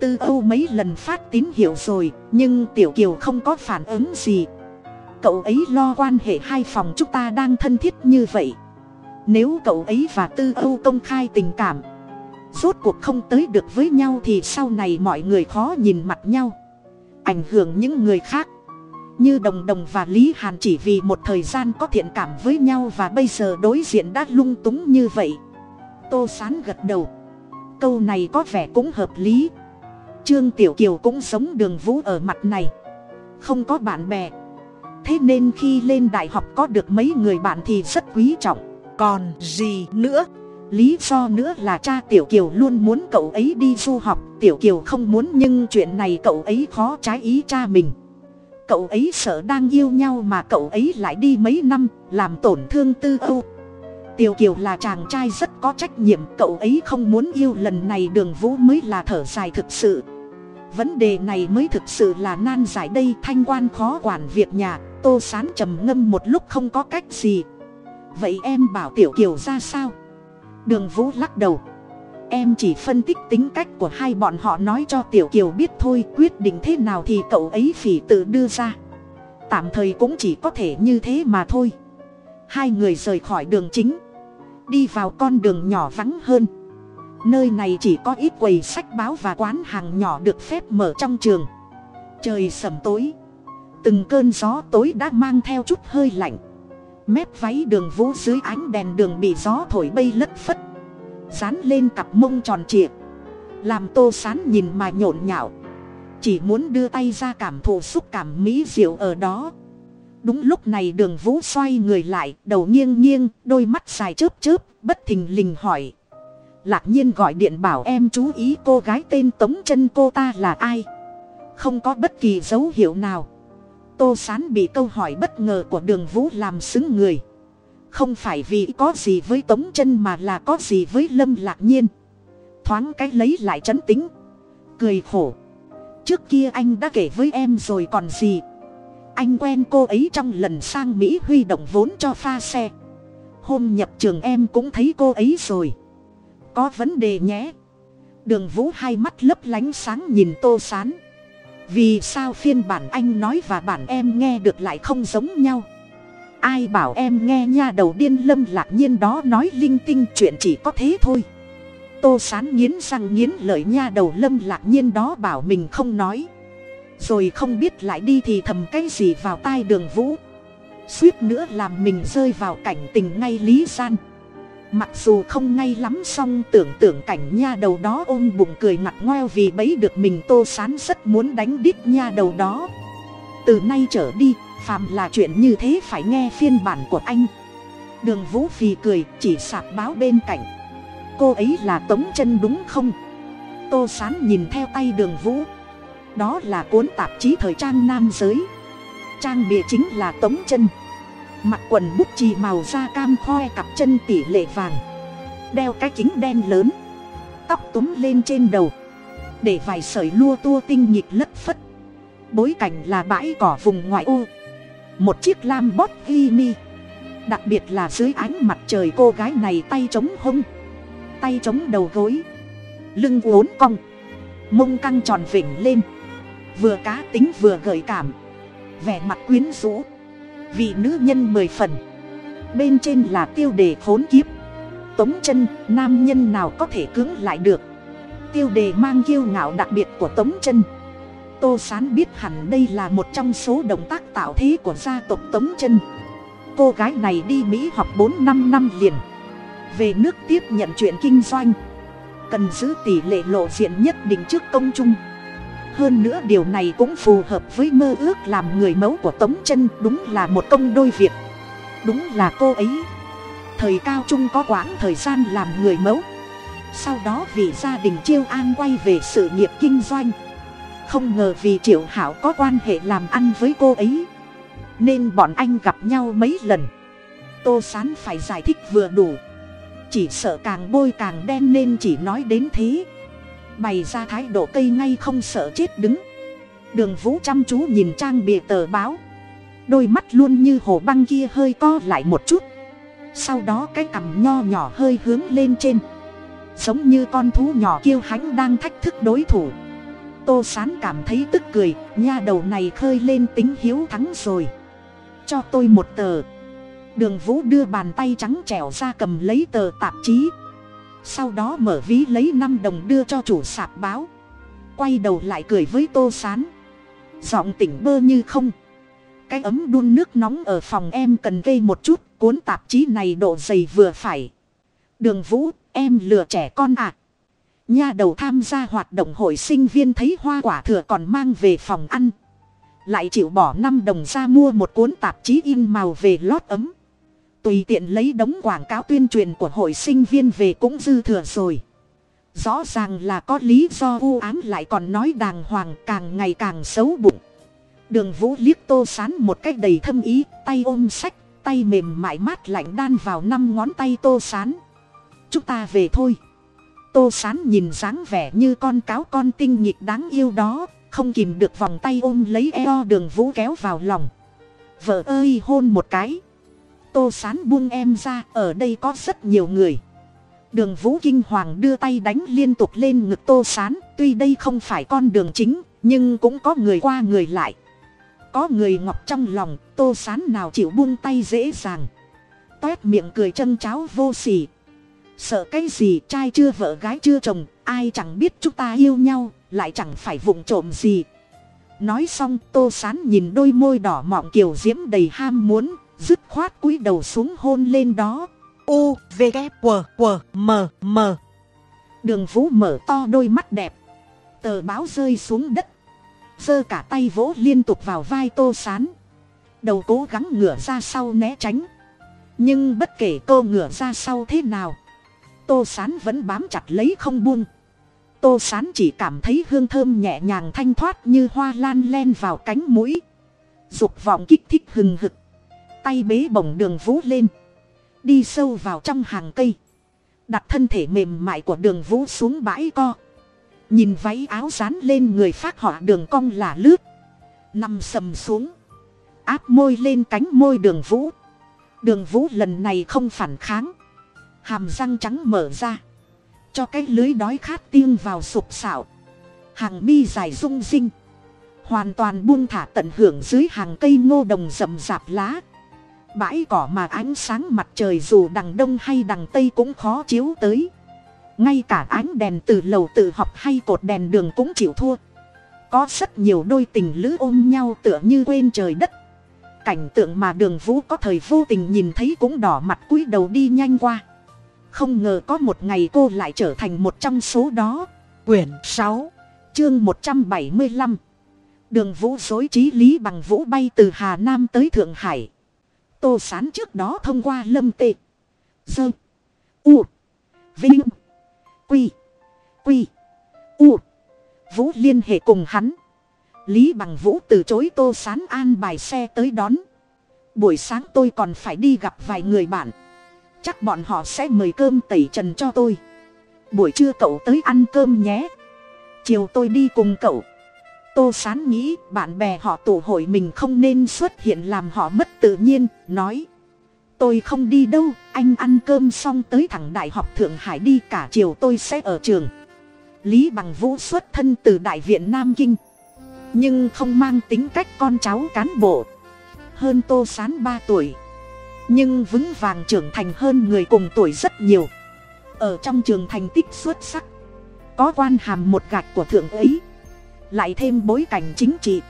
Tư âu mấy lần phát tín hiệu rồi, nhưng tiểu kiều không có phản ứng gì cậu ấy lo quan hệ hai phòng chúng ta đang thân thiết như vậy. Nếu cậu ấy và tư âu công khai tình cảm, rốt cuộc không tới được với nhau thì sau này mọi người khó nhìn mặt nhau. Ảnh hưởng những người khác, như đồng đồng và lý hàn chỉ vì một thời gian có thiện cảm với nhau và bây giờ đối diện đã lung túng như vậy. Tô sán gật đầu. Câu này có vẻ cũng hợp lý. Trương tiểu kiều cũng sống đường vũ ở mặt này. Không có bạn bè thế nên khi lên đại học có được mấy người bạn thì rất quý trọng. Còn gì nữa? Lý do nữa là cha tiểu kiều luôn muốn cậu ấy đi du học. Tiểu kiều không muốn nhưng chuyện này cậu ấy khó trái ý cha mình. Cậu ấy sợ đang yêu nhau mà cậu ấy lại đi mấy năm, làm tổn thương tư âu. Tiểu kiều là chàng trai rất có trách nhiệm. Cậu ấy không muốn yêu lần này đường vũ mới là thở dài thực sự. Vấn đề này mới thực sự là nan giải đây. Thanh quan khó quản việc nhà tô sán trầm ngâm một lúc không có cách gì. Vậy em bảo tiểu kiều ra sao? Đường vũ lắc đầu. Em chỉ phân tích tính cách của hai bọn họ nói cho tiểu kiều biết thôi, quyết định thế nào thì cậu ấy phỉ tự đưa ra. Tạm thời cũng chỉ có thể như thế mà thôi. Hai người rời khỏi đường chính. Đi vào con đường nhỏ vắng hơn. Nơi này chỉ có ít quầy sách báo và quán hàng nhỏ được phép mở trong trường. Trời sầm tối từng cơn gió tối đã mang theo chút hơi lạnh. Mép váy đường vũ dưới ánh đèn đường bị gió thổi bay lất phất, dán lên cặp mông tròn trịa. Làm tô sán nhìn mà nhộn nhạo, chỉ muốn đưa tay ra cảm thụ xúc cảm mỹ diệu ở đó. Đúng lúc này đường vũ xoay người lại, đầu nghiêng nghiêng, đôi mắt dài chớp chớp, bất thình lình hỏi. Lạc nhiên gọi điện bảo em chú ý cô gái tên tống chân, cô ta là ai? Không có bất kỳ dấu hiệu nào tô sán bị câu hỏi bất ngờ của đường vũ làm xứng người. Không phải vì có gì với tống chân mà là có gì với lâm lạc nhiên. Thoáng cái lấy lại trấn tính. Cười khổ. Trước kia anh đã kể với em rồi còn gì? Anh quen cô ấy trong lần sang mỹ huy động vốn cho pha xe. Hôm nhập trường em cũng thấy cô ấy rồi. Có vấn đề nhé. Đường vũ hai mắt lấp lánh sáng nhìn tô sán vì sao phiên bản anh nói và bản em nghe được lại không giống nhau? Ai bảo em nghe nha đầu điên lâm lạc nhiên đó nói linh tinh chuyện chỉ có thế thôi. Tô sán nghiến răng nghiến lợi nha đầu lâm lạc nhiên đó bảo mình không nói. Rồi không biết lại đi thì thầm cái gì vào tai đường vũ. Suýt nữa làm mình rơi vào cảnh tình ngay lý gian mặc dù không ngay lắm song tưởng tượng cảnh nha đầu đó ôm bụng cười ngặt ngoeo vì bấy được mình tô sán rất muốn đánh đít nha đầu đó. Từ nay trở đi, phàm là chuyện như thế phải nghe phiên bản của anh. Đường vũ phì cười, chỉ sạp báo bên cạnh. Cô ấy là tống chân đúng không? Tô sán nhìn theo tay đường vũ. Đó là cuốn tạp chí thời trang nam giới. Trang bìa chính là tống chân mặc quần bút chì màu da cam khoe cặp chân tỷ lệ vàng. Đeo cái kính đen lớn. Tóc túm lên trên đầu. Để vài sợi lua tua tinh nhịp lất phất. Bối cảnh là bãi cỏ vùng ngoại ô. Một chiếc lam bót ghi ni đặc biệt là dưới ánh mặt trời cô gái này tay chống hông. Tay chống đầu gối. Lưng uốn cong. Mông căng tròn vỉnh lên. Vừa cá tính vừa gợi cảm. Vẻ mặt quyến rũ vị nữ nhân mười phần. Bên trên là tiêu đề khốn kiếp. Tống chân, nam nhân nào có thể cưỡng lại được? Tiêu đề mang kiêu ngạo đặc biệt của tống chân. Tô sán biết hẳn đây là một trong số động tác tạo thế của gia tộc tống chân. Cô gái này đi mỹ học bốn năm năm liền. Về nước tiếp nhận chuyện kinh doanh. Cần giữ tỷ lệ lộ diện nhất định trước công chung hơn nữa điều này cũng phù hợp với mơ ước làm người mẫu của tống chân, đúng là một công đôi việc. Đúng là cô ấy. Thời cao trung có quãng thời gian làm người mẫu. Sau đó vì gia đình chiêu an quay về sự nghiệp kinh doanh. Không ngờ vì triệu hảo có quan hệ làm ăn với cô ấy. Nên bọn anh gặp nhau mấy lần. Tô sán phải giải thích vừa đủ. Chỉ sợ càng bôi càng đen nên chỉ nói đến thế bày ra thái độ cây ngay không sợ chết đứng. Đường vũ chăm chú nhìn trang bìa tờ báo. Đôi mắt luôn như hồ băng kia hơi co lại một chút. Sau đó cái cằm nho nhỏ hơi hướng lên trên. Giống như con thú nhỏ kiêu hãnh đang thách thức đối thủ. Tô sán cảm thấy tức cười, nha đầu này khơi lên tính hiếu thắng rồi. Cho tôi một tờ. Đường vũ đưa bàn tay trắng trẻo ra cầm lấy tờ tạp chí sau đó mở ví lấy năm đồng đưa cho chủ sạp báo. Quay đầu lại cười với tô sán. Giọng tỉnh bơ như không. Cái ấm đun nước nóng ở phòng em cần gây một chút, cuốn tạp chí này độ dày vừa phải. Đường vũ, em lừa trẻ con à? Nha đầu tham gia hoạt động hội sinh viên thấy hoa quả thừa còn mang về phòng ăn. Lại chịu bỏ năm đồng ra mua một cuốn tạp chí in màu về lót ấm tùy tiện lấy đống quảng cáo tuyên truyền của hội sinh viên về cũng dư thừa rồi. Rõ ràng là có lý do u ám lại còn nói đàng hoàng càng ngày càng xấu bụng. Đường vũ liếc tô sán một cách đầy thâm ý, tay ôm sách, tay mềm mại mát lạnh đan vào năm ngón tay tô sán. Chúng ta về thôi. Tô sán nhìn dáng vẻ như con cáo con tinh nhịp đáng yêu đó, không kìm được vòng tay ôm lấy eo đường vũ kéo vào lòng. Vợ ơi, hôn một cái tô sán buông em ra, ở đây có rất nhiều người. Đường vũ kinh hoàng đưa tay đánh liên tục lên ngực tô sán, tuy đây không phải con đường chính, nhưng cũng có người qua người lại. Có người ngọc trong lòng, tô sán nào chịu buông tay dễ dàng. Toét miệng cười chân cháo vô xỉ sợ cái gì, trai chưa vợ gái chưa chồng, ai chẳng biết chúng ta yêu nhau, lại chẳng phải vụng trộm gì. Nói xong, tô sán nhìn đôi môi đỏ mọng kiều diễm đầy ham muốn dứt khoát cúi đầu xuống hôn lên đó. U, v, g q q m m. Đường vũ mở to đôi mắt đẹp. Tờ báo rơi xuống đất. Giơ cả tay vỗ liên tục vào vai tô sán. Đầu cố gắng ngửa ra sau né tránh. Nhưng bất kể cô ngửa ra sau thế nào, tô sán vẫn bám chặt lấy không buông. Tô sán chỉ cảm thấy hương thơm nhẹ nhàng thanh thoát như hoa lan len vào cánh mũi. Dục vọng kích thích hừng hực tay bế bổng đường vũ lên. Đi sâu vào trong hàng cây. Đặt thân thể mềm mại của đường vũ xuống bãi co. Nhìn váy áo dán lên người phát họa đường cong là lướt. Nằm sầm xuống. Áp môi lên cánh môi đường vũ. Đường vũ lần này không phản kháng. Hàm răng trắng mở ra. Cho cái lưới đói khát tiêng vào sụp sạo. Hàng mi dài rung rinh. Hoàn toàn buông thả tận hưởng dưới hàng cây ngô đồng rậm rạp lá bãi cỏ mà ánh sáng mặt trời dù đằng đông hay đằng tây cũng khó chiếu tới. Ngay cả ánh đèn từ lầu tự học hay cột đèn đường cũng chịu thua. Có rất nhiều đôi tình lữ ôm nhau tựa như quên trời đất. Cảnh tượng mà đường vũ có thời vô tình nhìn thấy cũng đỏ mặt cúi đầu đi nhanh qua. Không ngờ có một ngày cô lại trở thành một trong số đó. Quyển sáu, chương một trăm bảy mươi lăm. Đường vũ dối trí lý bằng vũ bay từ hà nam tới thượng hải tô sán trước đó thông qua lâm tê dơ. U. Vinh. Quy. Quy. U. Vũ liên hệ cùng hắn. Lý bằng vũ từ chối tô sán an bài xe tới đón. Buổi sáng tôi còn phải đi gặp vài người bạn. Chắc bọn họ sẽ mời cơm tẩy trần cho tôi. Buổi trưa cậu tới ăn cơm nhé. Chiều tôi đi cùng cậu tô sán nghĩ bạn bè họ tụ hội mình không nên xuất hiện làm họ mất tự nhiên, nói. Tôi không đi đâu, anh ăn cơm xong tới thẳng đại học thượng hải đi, cả chiều tôi sẽ ở trường. Lý bằng vũ xuất thân từ đại viện nam kinh, nhưng không mang tính cách con cháu cán bộ. Hơn tô sán ba tuổi, nhưng vững vàng trưởng thành hơn người cùng tuổi rất nhiều. Ở trong trường thành tích xuất sắc, có quan hàm một gạch của thượng ấy lại thêm bối cảnh chính trị.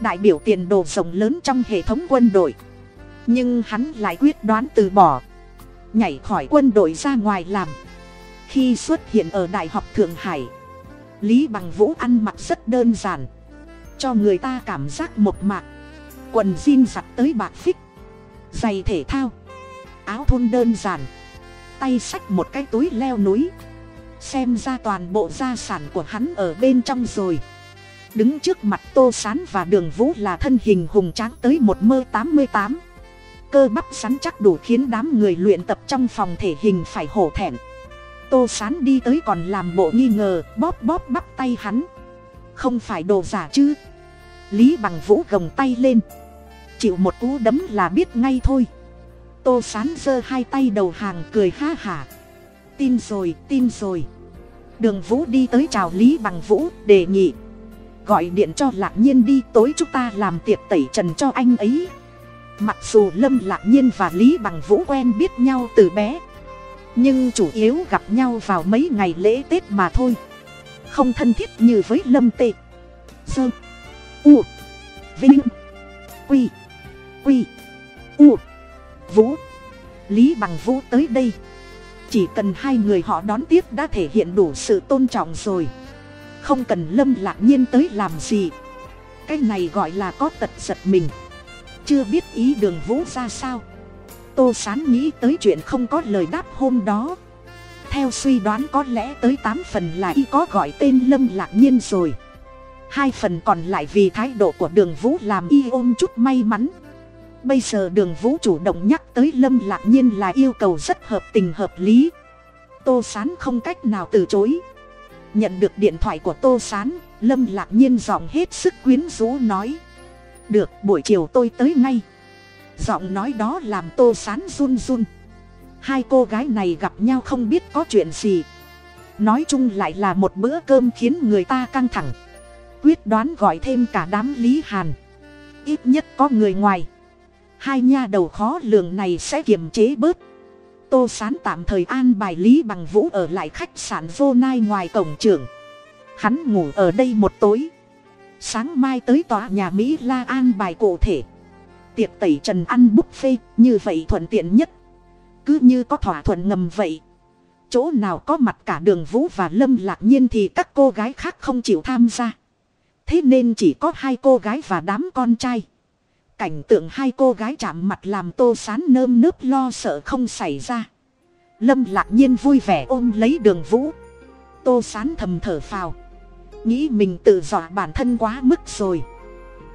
Đại biểu tiền đồ rộng lớn trong hệ thống quân đội. Nhưng hắn lại quyết đoán từ bỏ. Nhảy khỏi quân đội ra ngoài làm. Khi xuất hiện ở đại học thượng hải, lý bằng vũ ăn mặc rất đơn giản. Cho người ta cảm giác một mạc. Quần jean giặt tới bạc phích. Giày thể thao. Áo thun đơn giản. Tay xách một cái túi leo núi. Xem ra toàn bộ gia sản của hắn ở bên trong rồi đứng trước mặt tô sán và đường vũ là thân hình hùng tráng tới một mơ tám mươi tám. Cơ bắp sắn chắc đủ khiến đám người luyện tập trong phòng thể hình phải hổ thẹn. Tô sán đi tới còn làm bộ nghi ngờ, bóp bóp bắp tay hắn. Không phải đồ giả chứ? Lý bằng vũ gồng tay lên. Chịu một cú đấm là biết ngay thôi. Tô sán giơ hai tay đầu hàng cười ha hả tin rồi tin rồi. Đường vũ đi tới chào lý bằng vũ, đề nghị gọi điện cho lạc nhiên đi, tối chúng ta làm tiệc tẩy trần cho anh ấy. Mặc dù lâm lạc nhiên và lý bằng vũ quen biết nhau từ bé, nhưng chủ yếu gặp nhau vào mấy ngày lễ tết mà thôi. Không thân thiết như với lâm tê. Sơ, u, vinh, quy quy, u, vũ. Lý bằng vũ tới đây. Chỉ cần hai người họ đón tiếp đã thể hiện đủ sự tôn trọng rồi không cần lâm lạc nhiên tới làm gì. Cái này gọi là có tật giật mình. Chưa biết ý đường vũ ra sao. Tô sán nghĩ tới chuyện không có lời đáp hôm đó. Theo suy đoán có lẽ tới tám phần là y có gọi tên lâm lạc nhiên rồi. Hai phần còn lại vì thái độ của đường vũ làm y ôm chút may mắn. Bây giờ đường vũ chủ động nhắc tới lâm lạc nhiên là yêu cầu rất hợp tình hợp lý. Tô sán không cách nào từ chối nhận được điện thoại của tô sán, lâm lạc nhiên giọng hết sức quyến rũ nói. Được, buổi chiều tôi tới ngay. Giọng nói đó làm tô sán run run. Hai cô gái này gặp nhau không biết có chuyện gì. Nói chung lại là một bữa cơm khiến người ta căng thẳng. Quyết đoán gọi thêm cả đám lý hàn. Ít nhất có người ngoài. Hai nha đầu khó lường này sẽ kiềm chế bớt tô sán tạm thời an bài lý bằng vũ ở lại khách sạn vô nai ngoài cổng trường. Hắn ngủ ở đây một tối. Sáng mai tới tòa nhà mỹ la an bài cụ thể. Tiệc tẩy trần ăn buffet, như vậy thuận tiện nhất. Cứ như có thỏa thuận ngầm vậy. Chỗ nào có mặt cả đường vũ và lâm lạc nhiên thì các cô gái khác không chịu tham gia. Thế nên chỉ có hai cô gái và đám con trai cảnh tượng hai cô gái chạm mặt làm tô sán nơm nớp lo sợ không xảy ra. Lâm lạc nhiên vui vẻ ôm lấy đường vũ. Tô sán thầm thở phào. Nghĩ mình tự dọa bản thân quá mức rồi.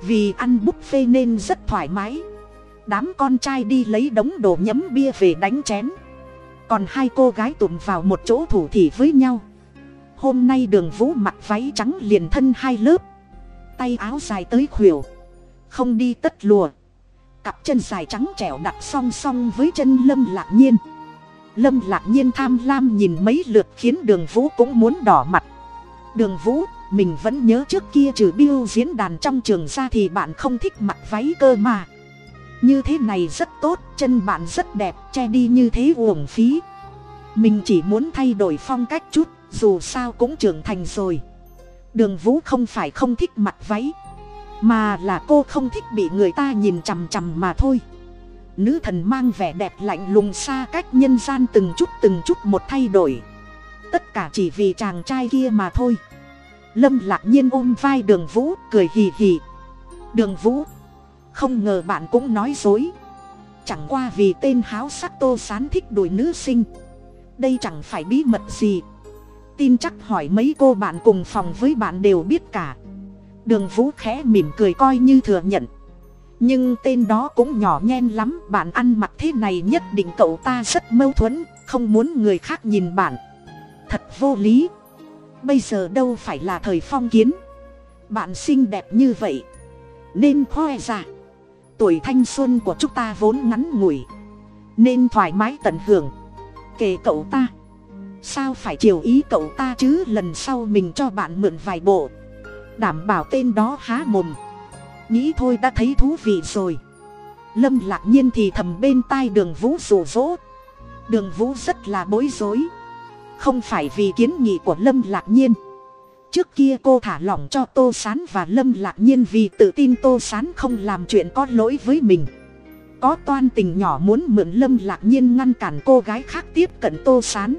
Vì ăn buffet nên rất thoải mái. Đám con trai đi lấy đống đồ nhấm bia về đánh chén. Còn hai cô gái tụm vào một chỗ thủ thị với nhau. Hôm nay đường vũ mặc váy trắng liền thân hai lớp. Tay áo dài tới khuỷu không đi tất lùa. Cặp chân dài trắng trẻo đặt song song với chân lâm lạc nhiên. Lâm lạc nhiên tham lam nhìn mấy lượt khiến đường vũ cũng muốn đỏ mặt. Đường vũ, mình vẫn nhớ trước kia trừ biêu diễn đàn trong trường ra thì bạn không thích mặc váy cơ mà. Như thế này rất tốt, chân bạn rất đẹp, che đi như thế uổng phí. Mình chỉ muốn thay đổi phong cách chút, dù sao cũng trưởng thành rồi. Đường vũ không phải không thích mặc váy mà là cô không thích bị người ta nhìn chằm chằm mà thôi. Nữ thần mang vẻ đẹp lạnh lùng xa cách nhân gian từng chút từng chút một thay đổi. Tất cả chỉ vì chàng trai kia mà thôi. Lâm lạc nhiên ôm vai đường vũ, cười hì hì. Đường vũ, không ngờ bạn cũng nói dối. Chẳng qua vì tên háo sắc tô sán thích đuổi nữ sinh. Đây chẳng phải bí mật gì. Tin chắc hỏi mấy cô bạn cùng phòng với bạn đều biết cả đường vũ khẽ mỉm cười coi như thừa nhận. Nhưng tên đó cũng nhỏ nhen lắm, bạn ăn mặc thế này nhất định cậu ta rất mâu thuẫn, không muốn người khác nhìn bạn. Thật vô lý. Bây giờ đâu phải là thời phong kiến. Bạn xinh đẹp như vậy, nên khoe ra. Tuổi thanh xuân của chúng ta vốn ngắn ngủi, nên thoải mái tận hưởng. Kể cậu ta, sao phải chiều ý cậu ta chứ? Lần sau mình cho bạn mượn vài bộ đảm bảo tên đó há mồm. Nghĩ thôi đã thấy thú vị rồi. Lâm lạc nhiên thì thầm bên tai đường vũ rủ rỗ. Đường vũ rất là bối rối. Không phải vì kiến nghị của lâm lạc nhiên. Trước kia cô thả lỏng cho tô s á n và lâm lạc nhiên vì tự tin tô s á n không làm chuyện có lỗi với mình. Có toan tình nhỏ muốn mượn lâm lạc nhiên ngăn cản cô gái khác tiếp cận tô sán.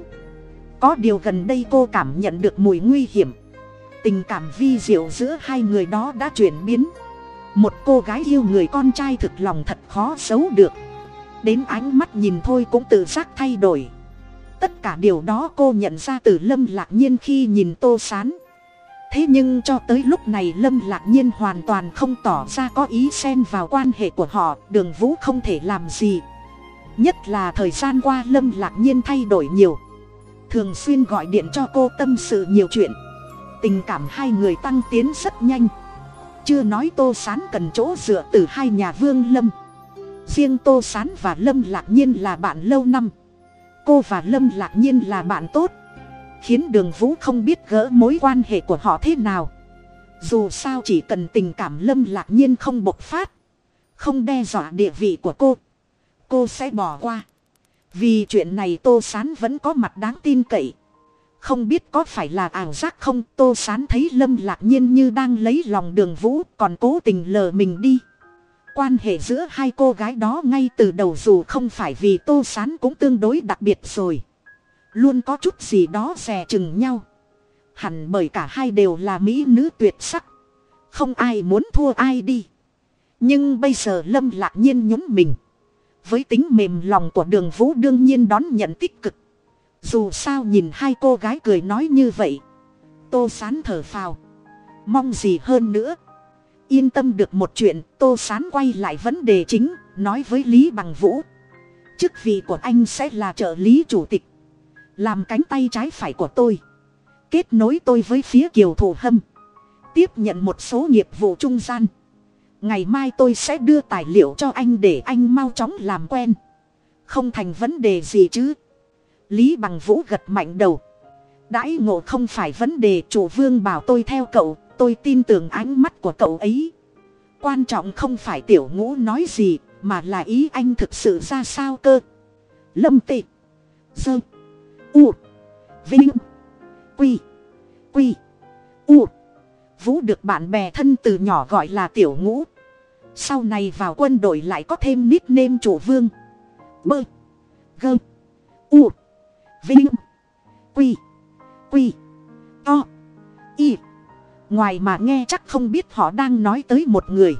Có điều gần đây cô cảm nhận được mùi nguy hiểm tình cảm vi diệu giữa hai người đó đã chuyển biến. Một cô gái yêu người con trai thực lòng thật khó giấu được. Đến ánh mắt nhìn thôi cũng tự giác thay đổi. Tất cả điều đó cô nhận ra từ lâm lạc nhiên khi nhìn tô sán. Thế nhưng cho tới lúc này lâm lạc nhiên hoàn toàn không tỏ ra có ý xen vào quan hệ của họ, đường vũ không thể làm gì. Nhất là thời gian qua lâm lạc nhiên thay đổi nhiều. Thường xuyên gọi điện cho cô tâm sự nhiều chuyện tình cảm hai người tăng tiến rất nhanh. Chưa nói tô sán cần chỗ dựa từ hai nhà vương lâm. Riêng tô sán và lâm lạc nhiên là bạn lâu năm. Cô và lâm lạc nhiên là bạn tốt, khiến đường vũ không biết gỡ mối quan hệ của họ thế nào. Dù sao chỉ cần tình cảm lâm lạc nhiên không bộc phát, không đe dọa địa vị của cô cô sẽ bỏ qua. Vì chuyện này tô sán vẫn có mặt đáng tin cậy không biết có phải là ảo giác không, tô sán thấy lâm lạc nhiên như đang lấy lòng đường vũ, còn cố tình lờ mình đi. Quan hệ giữa hai cô gái đó ngay từ đầu dù không phải vì tô sán cũng tương đối đặc biệt rồi. Luôn có chút gì đó xè chừng nhau. Hẳn bởi cả hai đều là mỹ nữ tuyệt sắc. Không ai muốn thua ai đi. Nhưng bây giờ lâm lạc nhiên nhúng mình. Với tính mềm lòng của đường vũ đương nhiên đón nhận tích cực dù sao nhìn hai cô gái cười nói như vậy. Tô sán thở phào. Mong gì hơn nữa. Yên tâm được một chuyện, tô sán quay lại vấn đề chính, nói với lý bằng vũ. Chức vị của anh sẽ là trợ lý chủ tịch. Làm cánh tay trái phải của tôi. Kết nối tôi với phía kiều thủ hâm. Tiếp nhận một số nghiệp vụ trung gian. Ngày mai tôi sẽ đưa tài liệu cho anh để anh mau chóng làm quen. Không thành vấn đề gì chứ lý bằng vũ gật mạnh đầu. Đãi ngộ không phải vấn đề chủ vương bảo tôi theo cậu, tôi tin tưởng ánh mắt của cậu ấy. Quan trọng không phải tiểu ngũ nói gì, mà là ý anh thực sự ra sao cơ. Lâm tị, dơ, u, vinh, quy quy, u. Vũ được bạn bè thân từ nhỏ gọi là tiểu ngũ. Sau này vào quân đội lại có thêm nít nêm chủ vương. Bơ, gơ, u vinh. Quy. Quy. To. Y. Ngoài mà nghe chắc không biết họ đang nói tới một người.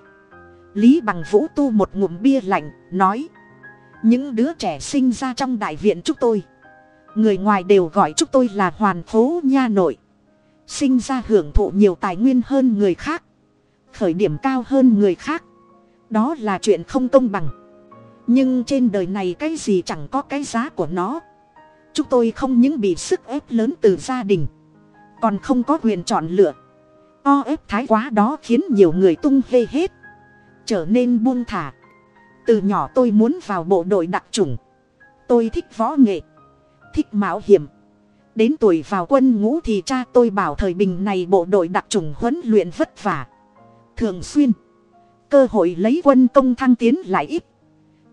Lý bằng vũ tu một ngụm bia lạnh, nói. Những đứa trẻ sinh ra trong đại viện chúng tôi. Người ngoài đều gọi chúng tôi là hoàn phố nha nội. Sinh ra hưởng thụ nhiều tài nguyên hơn người khác. Khởi điểm cao hơn người khác. Đó là chuyện không công bằng. Nhưng trên đời này cái gì chẳng có cái giá của nó chúng tôi không những bị sức ép lớn từ gia đình, còn không có quyền chọn lựa. O ép thái quá đó khiến nhiều người tung hê hết, trở nên buông thả. Từ nhỏ tôi muốn vào bộ đội đặc trùng tôi thích võ nghệ, thích mạo hiểm. Đến tuổi vào quân ngũ thì cha tôi bảo thời bình này bộ đội đặc trùng huấn luyện vất vả. Thường xuyên, cơ hội lấy quân công thăng tiến lại ít,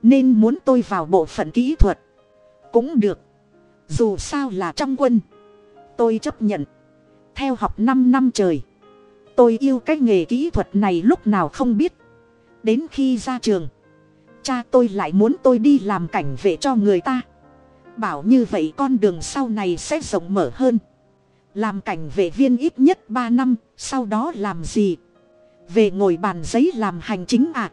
nên muốn tôi vào bộ phận kỹ thuật. Cũng được dù sao là trong quân. Tôi chấp nhận. Theo học năm năm trời, tôi yêu cái nghề kỹ thuật này lúc nào không biết. Đến khi ra trường, cha tôi lại muốn tôi đi làm cảnh vệ cho người ta. Bảo như vậy con đường sau này sẽ rộng mở hơn. Làm cảnh vệ viên ít nhất ba năm, sau đó làm gì? Về ngồi bàn giấy làm hành chính ạ à.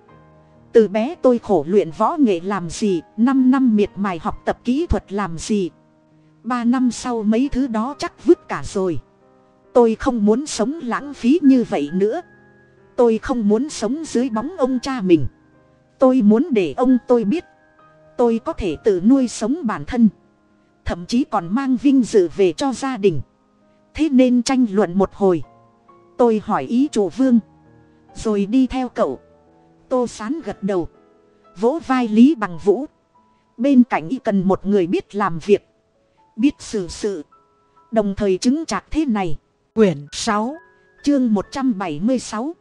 từ bé tôi khổ luyện võ nghệ làm gì? Năm năm miệt mài học tập kỹ thuật làm gì? Ba năm sau mấy thứ đó chắc vứt cả rồi. Tôi không muốn sống lãng phí như vậy nữa. Tôi không muốn sống dưới bóng ông cha mình. Tôi muốn để ông tôi biết. Tôi có thể tự nuôi sống bản thân. Thậm chí còn mang vinh dự về cho gia đình. Thế nên tranh luận một hồi. Tôi hỏi ý chủ vương. Rồi đi theo cậu. Tô sán gật đầu. Vỗ vai lý bằng vũ. Bên cạnh y cần một người biết làm việc biết xử sự. Đồng thời chứng chạc thế này. Quyển sáu, chương một trăm bảy mươi sáu.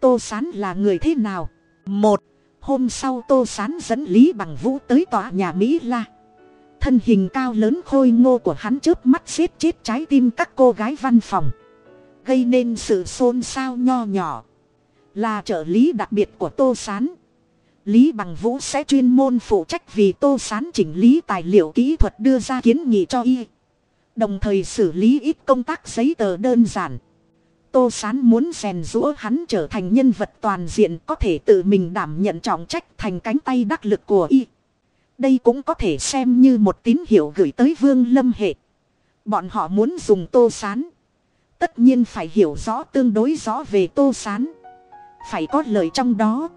Tô sán là người thế nào? Một, hôm sau tô sán dẫn lý bằng vũ tới tòa nhà mỹ la. Thân hình cao lớn khôi ngô của hắn trước mắt xiết chết trái tim các cô gái văn phòng. Gây nên sự xôn xao nho nhỏ. Là trợ lý đặc biệt của tô s á n lý bằng vũ sẽ chuyên môn phụ trách vì tô sán chỉnh lý tài liệu kỹ thuật đưa ra kiến nghị cho y. Đồng thời xử lý ít công tác giấy tờ đơn giản. Tô sán muốn rèn rũa hắn trở thành nhân vật toàn diện có thể tự mình đảm nhận trọng trách thành cánh tay đắc lực của y. Đây cũng có thể xem như một tín hiệu gửi tới vương lâm hệ. Bọn họ muốn dùng tô sán. Tất nhiên phải hiểu rõ tương đối rõ về tô sán. Phải có lời trong đó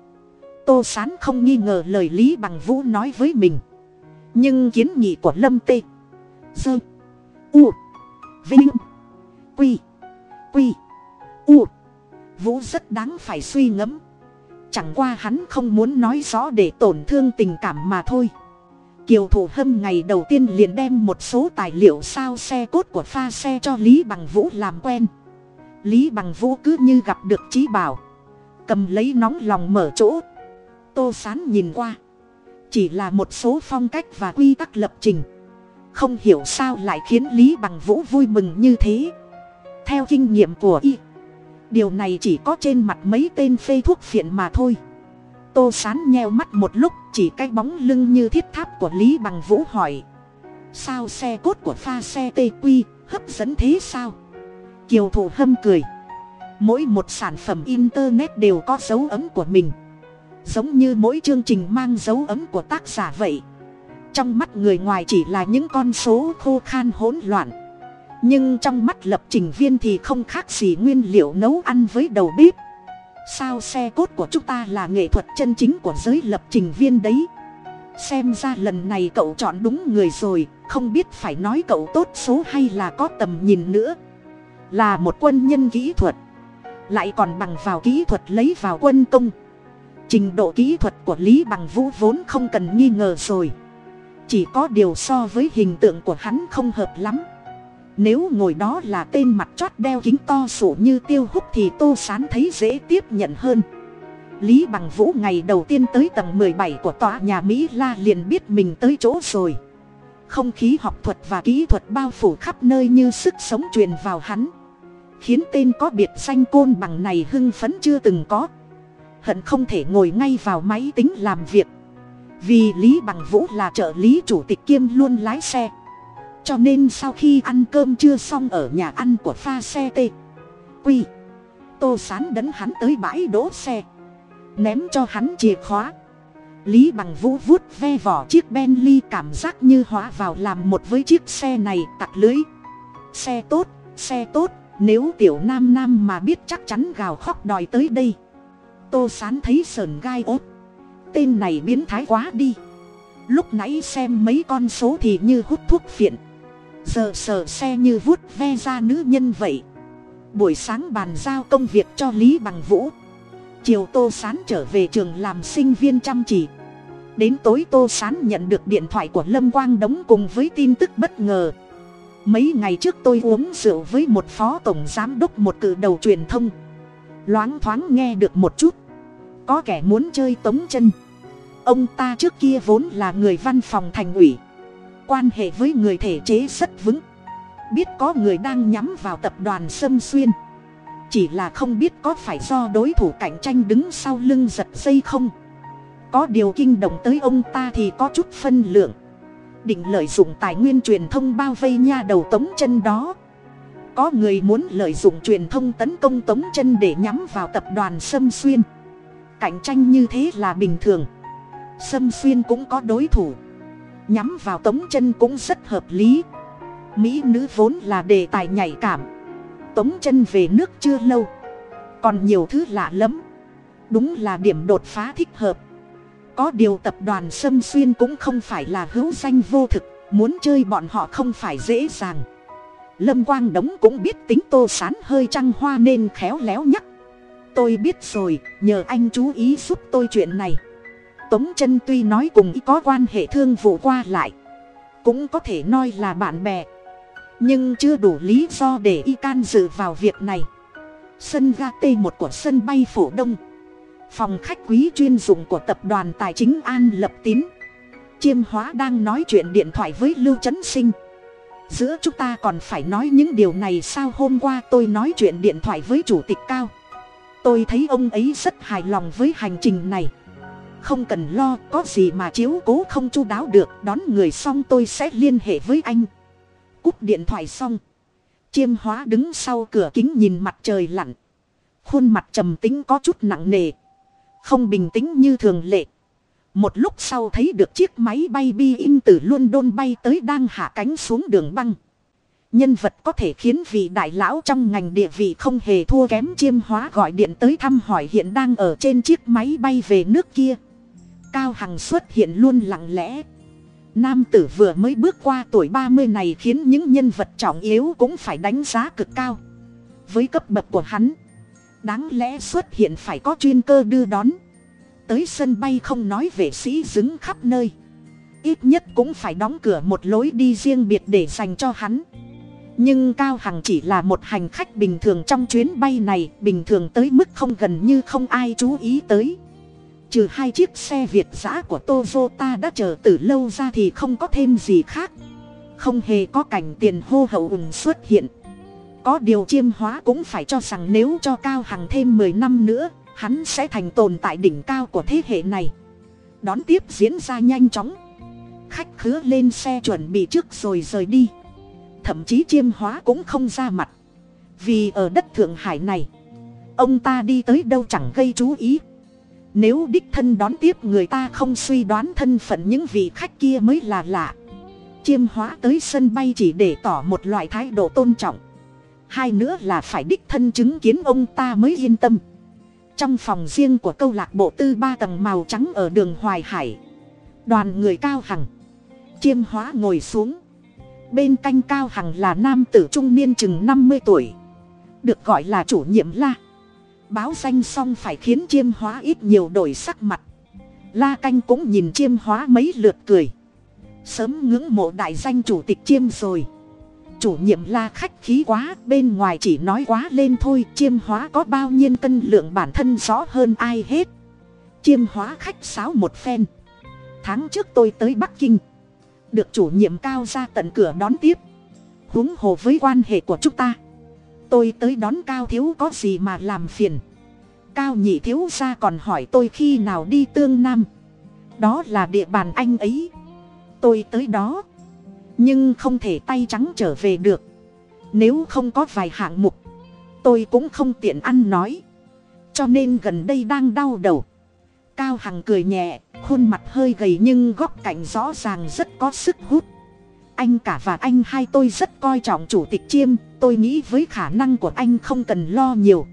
tô sán không nghi ngờ lời lý bằng vũ nói với mình. Nhưng kiến nghị của lâm tê, dơ, u, vinh, quy quy, u, vũ rất đáng phải suy ngẫm. Chẳng qua hắn không muốn nói rõ để tổn thương tình cảm mà thôi. Kiều thủ hâm ngày đầu tiên liền đem một số tài liệu sao xe cốt của pha xe cho lý bằng vũ làm quen. Lý bằng vũ cứ như gặp được trí bảo, cầm lấy nóng lòng mở chỗ tô sán nhìn qua. Chỉ là một số phong cách và quy tắc lập trình. Không hiểu sao lại khiến lý bằng vũ vui mừng như thế. Theo kinh nghiệm của y, điều này chỉ có trên mặt mấy tên phê thuốc phiện mà thôi. Tô sán nheo mắt một lúc, chỉ cái bóng lưng như thiết tháp của lý bằng vũ hỏi. Sao xe cốt của pha xe tê quy hấp dẫn thế sao? Kiều Thụ hâm cười. Mỗi một sản phẩm internet đều có dấu ấm của mình giống như mỗi chương trình mang dấu ấm của tác giả vậy. Trong mắt người ngoài chỉ là những con số khô khan hỗn loạn. Nhưng trong mắt lập trình viên thì không khác gì nguyên liệu nấu ăn với đầu bếp. Sao xe cốt của chúng ta là nghệ thuật chân chính của giới lập trình viên đấy? Xem ra lần này cậu chọn đúng người rồi, không biết phải nói cậu tốt số hay là có tầm nhìn nữa. Là một quân nhân kỹ thuật. Lại còn bằng vào kỹ thuật lấy vào quân công trình độ kỹ thuật của lý bằng vũ vốn không cần nghi ngờ rồi. Chỉ có điều so với hình tượng của hắn không hợp lắm. Nếu ngồi đó là tên mặt chót đeo kính to sủ như tiêu hút thì tô sán thấy dễ tiếp nhận hơn. Lý bằng vũ ngày đầu tiên tới tầng mười bảy của tòa nhà mỹ la liền biết mình tới chỗ rồi. Không khí học thuật và kỹ thuật bao phủ khắp nơi như sức sống truyền vào hắn. Khiến tên có biệt danh côn bằng này hưng phấn chưa từng có hận không thể ngồi ngay vào máy tính làm việc. Vì lý bằng vũ là trợ lý chủ tịch kiêm luôn lái xe. Cho nên sau khi ăn cơm chưa xong ở nhà ăn của pha xe t, quy, tô sán đấn hắn tới bãi đỗ xe. Ném cho hắn chìa khóa. Lý bằng vũ vuốt ve vỏ chiếc bentley cảm giác như hóa vào làm một với chiếc xe này tặc lưới. Xe tốt xe tốt, nếu tiểu nam nam mà biết chắc chắn gào khóc đòi tới đây tô sán thấy sờn gai ốt. Tên này biến thái quá đi. Lúc nãy xem mấy con số thì như hút thuốc phiện. Giờ sờ xe như vuốt ve ra nữ nhân vậy. Buổi sáng bàn giao công việc cho lý bằng vũ. Chiều tô sán trở về trường làm sinh viên chăm chỉ. Đến tối tô sán nhận được điện thoại của lâm quang đống cùng với tin tức bất ngờ. Mấy ngày trước tôi uống rượu với một phó tổng giám đốc một cử đầu truyền thông. Loáng thoáng nghe được một chút có kẻ muốn chơi tống chân. Ông ta trước kia vốn là người văn phòng thành ủy. Quan hệ với người thể chế rất vững. Biết có người đang nhắm vào tập đoàn sâm xuyên. Chỉ là không biết có phải do đối thủ cạnh tranh đứng sau lưng giật dây không. Có điều kinh động tới ông ta thì có chút phân lượng. Định lợi dụng tài nguyên truyền thông bao vây nha đầu tống chân đó. Có người muốn lợi dụng truyền thông tấn công tống chân để nhắm vào tập đoàn sâm xuyên cạnh tranh như thế là bình thường. Sâm xuyên cũng có đối thủ. Nhắm vào tống chân cũng rất hợp lý. Mỹ nữ vốn là đề tài nhạy cảm. Tống chân về nước chưa lâu. Còn nhiều thứ lạ lắm đúng là điểm đột phá thích hợp. Có điều tập đoàn sâm xuyên cũng không phải là hữu danh vô thực. Muốn chơi bọn họ không phải dễ dàng. Lâm quang đống cũng biết tính tô sán hơi trăng hoa nên khéo léo nhắc tôi biết rồi, nhờ anh chú ý giúp tôi chuyện này. Tống chân tuy nói cùng ý có quan hệ thương vụ qua lại, cũng có thể nói là bạn bè. Nhưng chưa đủ lý do để y can dự vào việc này. Sân ga t một của sân bay phổ đông. Phòng khách quý chuyên dụng của tập đoàn tài chính an lập tín. Chiêm hóa đang nói chuyện điện thoại với lưu trấn sinh. Giữa chúng ta còn phải nói những điều này sao hôm qua tôi nói chuyện điện thoại với chủ tịch cao tôi thấy ông ấy rất hài lòng với hành trình này. Không cần lo, có gì mà chiếu cố không chu đáo được. Đón người xong tôi sẽ liên hệ với anh. Cúp điện thoại xong. Chiêm hóa đứng sau cửa kính nhìn mặt trời lặn. Khuôn mặt trầm tính có chút nặng nề. Không bình tĩnh như thường lệ. Một lúc sau thấy được chiếc máy bay bi in từ london bay tới đang hạ cánh xuống đường băng nhân vật có thể khiến vị đại lão trong ngành địa vị không hề thua kém chiêm hóa gọi điện tới thăm hỏi hiện đang ở trên chiếc máy bay về nước kia. Cao hằng xuất hiện luôn lặng lẽ. Nam tử vừa mới bước qua tuổi ba mươi này khiến những nhân vật trọng yếu cũng phải đánh giá cực cao. Với cấp bậc của hắn, đáng lẽ xuất hiện phải có chuyên cơ đưa đón. Tới sân bay không nói vệ sĩ dứng khắp nơi. Ít nhất cũng phải đóng cửa một lối đi riêng biệt để dành cho hắn nhưng cao hằng chỉ là một hành khách bình thường trong chuyến bay này, bình thường tới mức không gần như không ai chú ý tới. Trừ hai chiếc xe việt giã của tozota đã chờ từ lâu ra thì không có thêm gì khác. Không hề có cảnh tiền hô hậu ủng xuất hiện. Có điều chiêm hóa cũng phải cho rằng nếu cho cao hằng thêm mười năm nữa, hắn sẽ thành tồn tại đỉnh cao của thế hệ này. Đón tiếp diễn ra nhanh chóng. Khách khứa lên xe chuẩn bị trước rồi rời đi thậm chí chiêm hóa cũng không ra mặt. Vì ở đất thượng hải này, ông ta đi tới đâu chẳng gây chú ý. Nếu đích thân đón tiếp người ta không suy đoán thân phận những vị khách kia mới là lạ. Chiêm hóa tới sân bay chỉ để tỏ một loại thái độ tôn trọng. Hai nữa là phải đích thân chứng kiến ông ta mới yên tâm. Trong phòng riêng của câu lạc bộ tư ba tầng màu trắng ở đường hoài hải, đoàn người cao hằng chiêm hóa ngồi xuống bên canh cao hằng là nam tử trung niên chừng năm mươi tuổi. Được gọi là chủ nhiệm la. Báo danh xong phải khiến chiêm hóa ít nhiều đổi sắc mặt. La canh cũng nhìn chiêm hóa mấy lượt cười. Sớm ngưỡng mộ đại danh chủ tịch chiêm rồi. Chủ nhiệm la khách khí quá, bên ngoài chỉ nói quá lên thôi, chiêm hóa có bao nhiêu cân lượng bản thân rõ hơn ai hết. Chiêm hóa khách sáo một phen. Tháng trước tôi tới bắc kinh được chủ nhiệm cao ra tận cửa đón tiếp. Huống hồ với quan hệ của chúng ta, tôi tới đón cao thiếu có gì mà làm phiền? Cao nhị thiếu ra còn hỏi tôi khi nào đi tương nam. Đó là địa bàn anh ấy. Tôi tới đó, nhưng không thể tay trắng trở về được. Nếu không có vài hạng mục, tôi cũng không tiện ăn nói. Cho nên gần đây đang đau đầu. Cao hằng cười nhẹ khuôn mặt hơi gầy nhưng góc cạnh rõ ràng rất có sức hút. Anh cả và anh hai tôi rất coi trọng chủ tịch chiêm, tôi nghĩ với khả năng của anh không cần lo nhiều.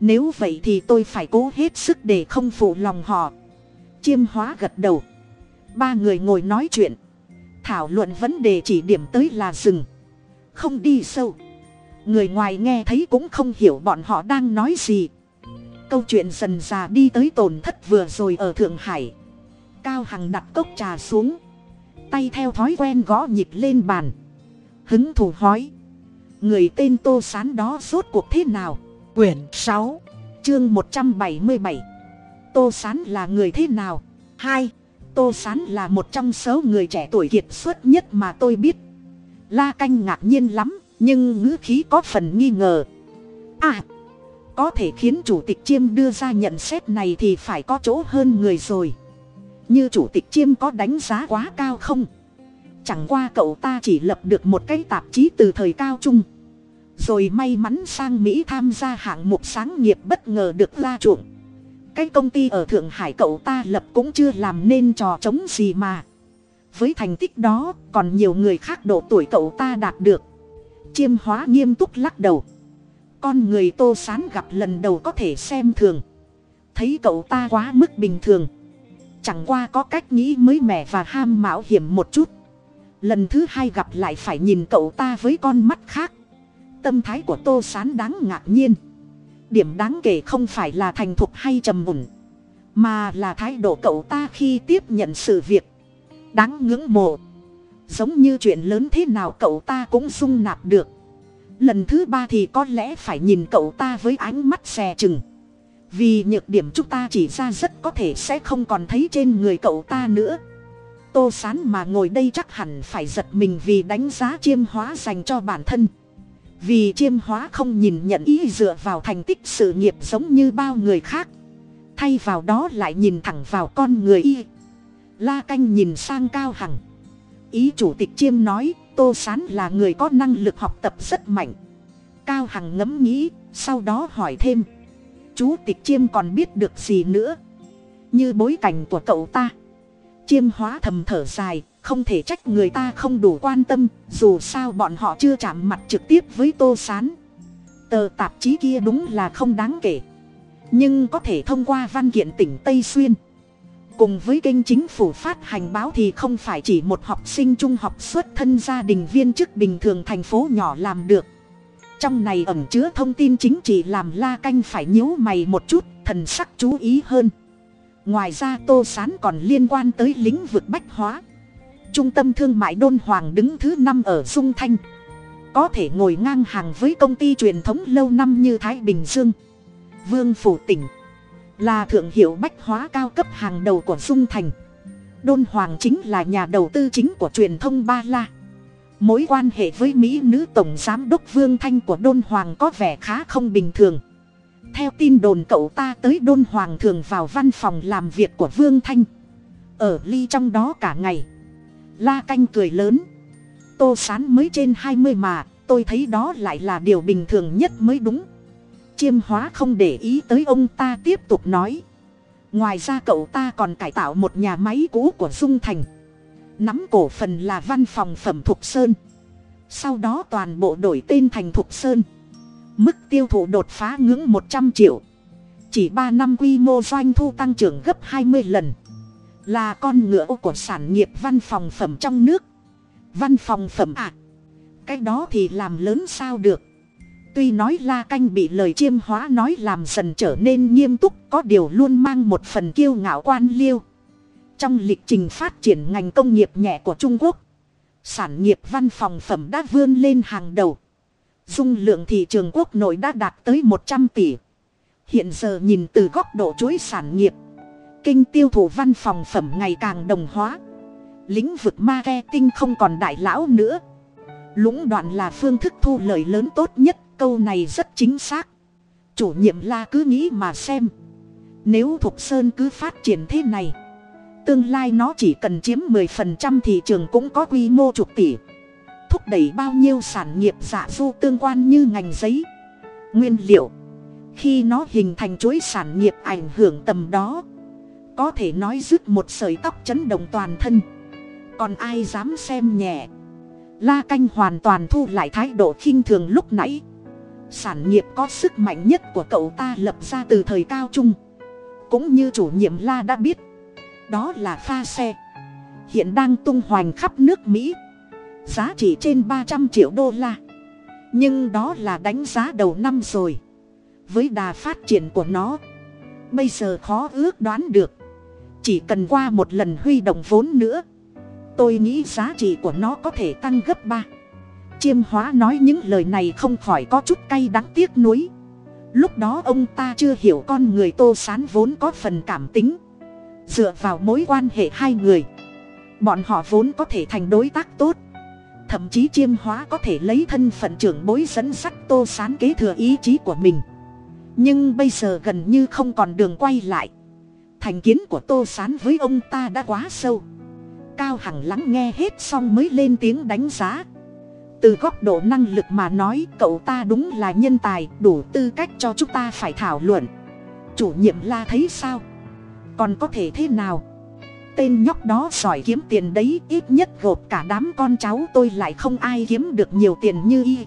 Nếu vậy thì tôi phải cố hết sức để không phụ lòng họ. Chiêm hóa gật đầu. Ba người ngồi nói chuyện. Thảo luận vấn đề chỉ điểm tới là rừng không đi sâu. Người ngoài nghe thấy cũng không hiểu bọn họ đang nói gì. Câu chuyện dần dà đi tới tổn thất vừa rồi ở thượng hải cao hằng đặt cốc trà xuống. Tay theo thói quen gõ nhịp lên bàn. Hứng thù hói người tên tô sán đó rốt cuộc thế nào? Quyển sáu, chương một trăm bảy mươi bảy. Tô sán là người thế nào? Hai, tô sán là một trong số người trẻ tuổi kiệt xuất nhất mà tôi biết. La canh ngạc nhiên lắm, nhưng ngữ khí có phần nghi ngờ. À có thể khiến chủ tịch chiêm đưa ra nhận xét này thì phải có chỗ hơn người rồi như chủ tịch chiêm có đánh giá quá cao không? Chẳng qua cậu ta chỉ lập được một cái tạp chí từ thời cao trung. Rồi may mắn sang mỹ tham gia hạng mục sáng nghiệp bất ngờ được la chuộng. Cái công ty ở thượng hải cậu ta lập cũng chưa làm nên trò trống gì mà. Với thành tích đó, còn nhiều người khác độ tuổi cậu ta đạt được. Chiêm hóa nghiêm túc lắc đầu. Con người tô sán gặp lần đầu có thể xem thường. Thấy cậu ta quá mức bình thường chẳng qua có cách nghĩ mới mẻ và ham mạo hiểm một chút. Lần thứ hai gặp lại phải nhìn cậu ta với con mắt khác. Tâm thái của tô sán đáng ngạc nhiên. Điểm đáng kể không phải là thành thục hay trầm mùn, mà là thái độ cậu ta khi tiếp nhận sự việc. Đáng ngưỡng mộ. Giống như chuyện lớn thế nào cậu ta cũng dung nạp được. Lần thứ ba thì có lẽ phải nhìn cậu ta với ánh mắt xè chừng vì nhược điểm chúng ta chỉ ra rất có thể sẽ không còn thấy trên người cậu ta nữa. Tô sán mà ngồi đây chắc hẳn phải giật mình vì đánh giá chiêm hóa dành cho bản thân. Vì chiêm hóa không nhìn nhận ý dựa vào thành tích sự nghiệp giống như bao người khác. Thay vào đó lại nhìn thẳng vào con người y. La canh nhìn sang cao hằng. Ý chủ tịch chiêm nói, tô sán là người có năng lực học tập rất mạnh. Cao hằng ngẫm nghĩ, sau đó hỏi thêm chú tịch chiêm còn biết được gì nữa. Như bối cảnh của cậu ta. Chiêm hóa thầm thở dài, không thể trách người ta không đủ quan tâm, dù sao bọn họ chưa chạm mặt trực tiếp với tô s á n tờ tạp chí kia đúng là không đáng kể. Nhưng có thể thông qua văn kiện tỉnh tây xuyên. Cùng với kênh chính phủ phát hành báo thì không phải chỉ một học sinh trung học xuất thân gia đình viên chức bình thường thành phố nhỏ làm được trong này ẩn chứa thông tin chính trị làm la canh phải nhíu mày một chút, thần sắc chú ý hơn. Ngoài ra tô s á n còn liên quan tới lĩnh vực bách hóa. Trung tâm thương mại đôn hoàng đứng thứ năm ở dung thanh. Có thể ngồi ngang hàng với công ty truyền thống lâu năm như thái bình dương, vương phủ tỉnh. Là thượng hiệu bách hóa cao cấp hàng đầu của dung thành. Đôn hoàng chính là nhà đầu tư chính của truyền thông ba la mối quan hệ với mỹ nữ tổng giám đốc vương thanh của đôn hoàng có vẻ khá không bình thường. Theo tin đồn cậu ta tới đôn hoàng thường vào văn phòng làm việc của vương thanh. Ở ly trong đó cả ngày. La canh cười lớn. Tô sán mới trên hai mươi mà, tôi thấy đó lại là điều bình thường nhất mới đúng. Chiêm hóa không để ý tới ông ta tiếp tục nói. Ngoài ra cậu ta còn cải tạo một nhà máy cũ của dung thành nắm cổ phần là văn phòng phẩm thục sơn. Sau đó toàn bộ đổi tên thành thục sơn. Mức tiêu thụ đột phá ngưỡng một trăm triệu. Chỉ ba năm quy mô doanh thu tăng trưởng gấp hai mươi lần. Là con ngựa của sản nghiệp văn phòng phẩm trong nước. Văn phòng phẩm à cái đó thì làm lớn sao được. Tuy nói la canh bị lời chiêm hóa nói làm dần trở nên nghiêm túc, có điều luôn mang một phần kiêu ngạo quan liêu trong lịch trình phát triển ngành công nghiệp nhẹ của trung quốc, sản nghiệp văn phòng phẩm đã vươn lên hàng đầu. Dung lượng thị trường quốc nội đã đạt tới một trăm tỷ. Hiện giờ nhìn từ góc độ chuỗi sản nghiệp, kinh tiêu thụ văn phòng phẩm ngày càng đồng hóa. Lĩnh vực marketing không còn đại lão nữa. Lũng đoạn là phương thức thu lợi lớn tốt nhất, câu này rất chính xác. Chủ nhiệm la cứ nghĩ mà xem. Nếu thục sơn cứ phát triển thế này tương lai nó chỉ cần chiếm mười phần trăm thị trường cũng có quy mô chục tỷ. Thúc đẩy bao nhiêu sản nghiệp giả du tương quan như ngành giấy. Nguyên liệu. Khi nó hình thành chuỗi sản nghiệp ảnh hưởng tầm đó, có thể nói dứt một sợi tóc chấn động toàn thân. Còn ai dám xem nhẹ? La canh hoàn toàn thu lại thái độ khinh thường lúc nãy. Sản nghiệp có sức mạnh nhất của cậu ta lập ra từ thời cao trung. Cũng như chủ nhiệm la đã biết đó là pha xe. Hiện đang tung hoành khắp nước mỹ. Giá trị trên ba trăm triệu đô la. Nhưng đó là đánh giá đầu năm rồi. Với đà phát triển của nó, bây giờ khó ước đoán được. Chỉ cần qua một lần huy động vốn nữa, tôi nghĩ giá trị của nó có thể tăng gấp ba. Chiêm hóa nói những lời này không khỏi có chút cay đắng tiếc nuối. Lúc đó ông ta chưa hiểu con người tô sán vốn có phần cảm tính dựa vào mối quan hệ hai người, bọn họ vốn có thể thành đối tác tốt, thậm chí chiêm hóa có thể lấy thân phận trưởng bối dẫn dắt tô sán kế thừa ý chí của mình. Nhưng bây giờ gần như không còn đường quay lại. Thành kiến của tô sán với ông ta đã quá sâu. Cao hằng lắng nghe hết xong mới lên tiếng đánh giá. Từ góc độ năng lực mà nói, cậu ta đúng là nhân tài, đủ tư cách cho chúng ta phải thảo luận. Chủ nhiệm la thấy sao? Còn có thể thế nào? Tên nhóc đó giỏi kiếm tiền đấy, ít nhất gộp cả đám con cháu tôi lại không ai kiếm được nhiều tiền như y.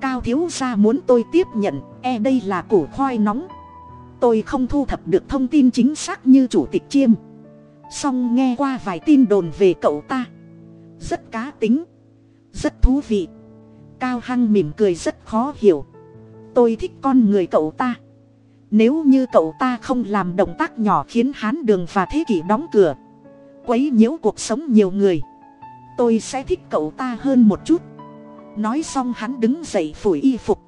Cao thiếu gia muốn tôi tiếp nhận e đây là củ khoai nóng. Tôi không thu thập được thông tin chính xác như chủ tịch chiêm. Song nghe qua vài tin đồn về cậu ta. Rất cá tính, rất thú vị. Cao hăng mỉm cười rất khó hiểu. Tôi thích con người cậu ta nếu như cậu ta không làm động tác nhỏ khiến hán đường và thế kỷ đóng cửa, quấy nhiễu cuộc sống nhiều người, tôi sẽ thích cậu ta hơn một chút. Nói xong hắn đứng dậy phủi y phục.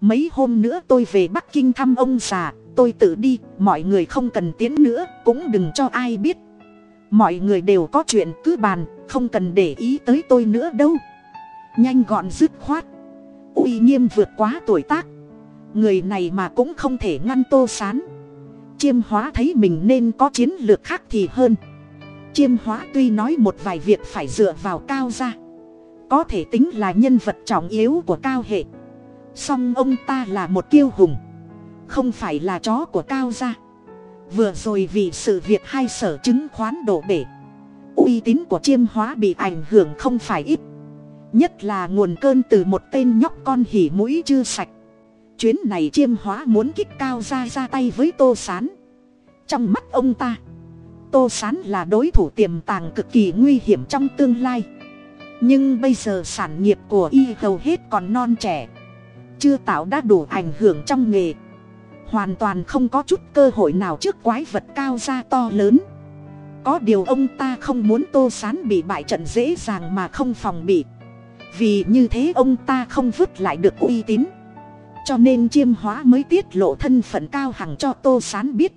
Mấy hôm nữa tôi về bắc kinh thăm ông già, tôi tự đi, mọi người không cần tiến nữa, cũng đừng cho ai biết. Mọi người đều có chuyện cứ bàn, không cần để ý tới tôi nữa đâu. Nhanh gọn dứt khoát. Uy nghiêm vượt quá tuổi tác người này mà cũng không thể ngăn tô sán. Chiêm hóa thấy mình nên có chiến lược khác thì hơn. Chiêm hóa tuy nói một vài việc phải dựa vào cao ra có thể tính là nhân vật trọng yếu của cao hệ. Song ông ta là một kiêu hùng. Không phải là chó của cao gia. Vừa rồi vì sự việc hai sở chứng khoán đổ bể, uy tín của chiêm hóa bị ảnh hưởng không phải ít. Nhất là nguồn cơn từ một tên nhóc con hỉ mũi chưa sạch chuyến này chiêm hóa muốn kích cao ra ra tay với tô s á n trong mắt ông ta, tô s á n là đối thủ tiềm tàng cực kỳ nguy hiểm trong tương lai. Nhưng bây giờ sản nghiệp của y hầu hết còn non trẻ, chưa tạo đã đủ ảnh hưởng trong nghề. Hoàn toàn không có chút cơ hội nào trước quái vật cao ra to lớn. Có điều ông ta không muốn tô s á n bị bại trận dễ dàng mà không phòng bị. Vì như thế ông ta không vứt lại được uy tín cho nên chiêm hóa mới tiết lộ thân phận cao hằng cho tô sán biết.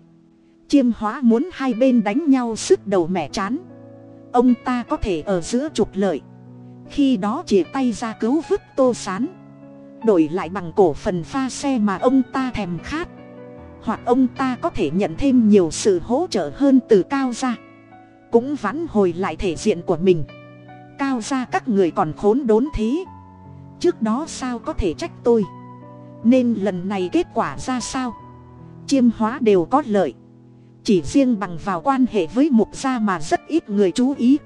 Chiêm hóa muốn hai bên đánh nhau sức đầu mẻ chán. Ông ta có thể ở giữa trục lợi. Khi đó chìa tay ra cứu vứt tô sán. Đổi lại bằng cổ phần pha xe mà ông ta thèm khát. Hoặc ông ta có thể nhận thêm nhiều sự hỗ trợ hơn từ cao ra cũng vãn hồi lại thể diện của mình. Cao ra các người còn khốn đốn thế. Trước đó sao có thể trách tôi? Nên lần này kết quả ra sao? Chiêm hóa đều có lợi. Chỉ riêng bằng vào quan hệ với mục gia mà rất ít người chú ý.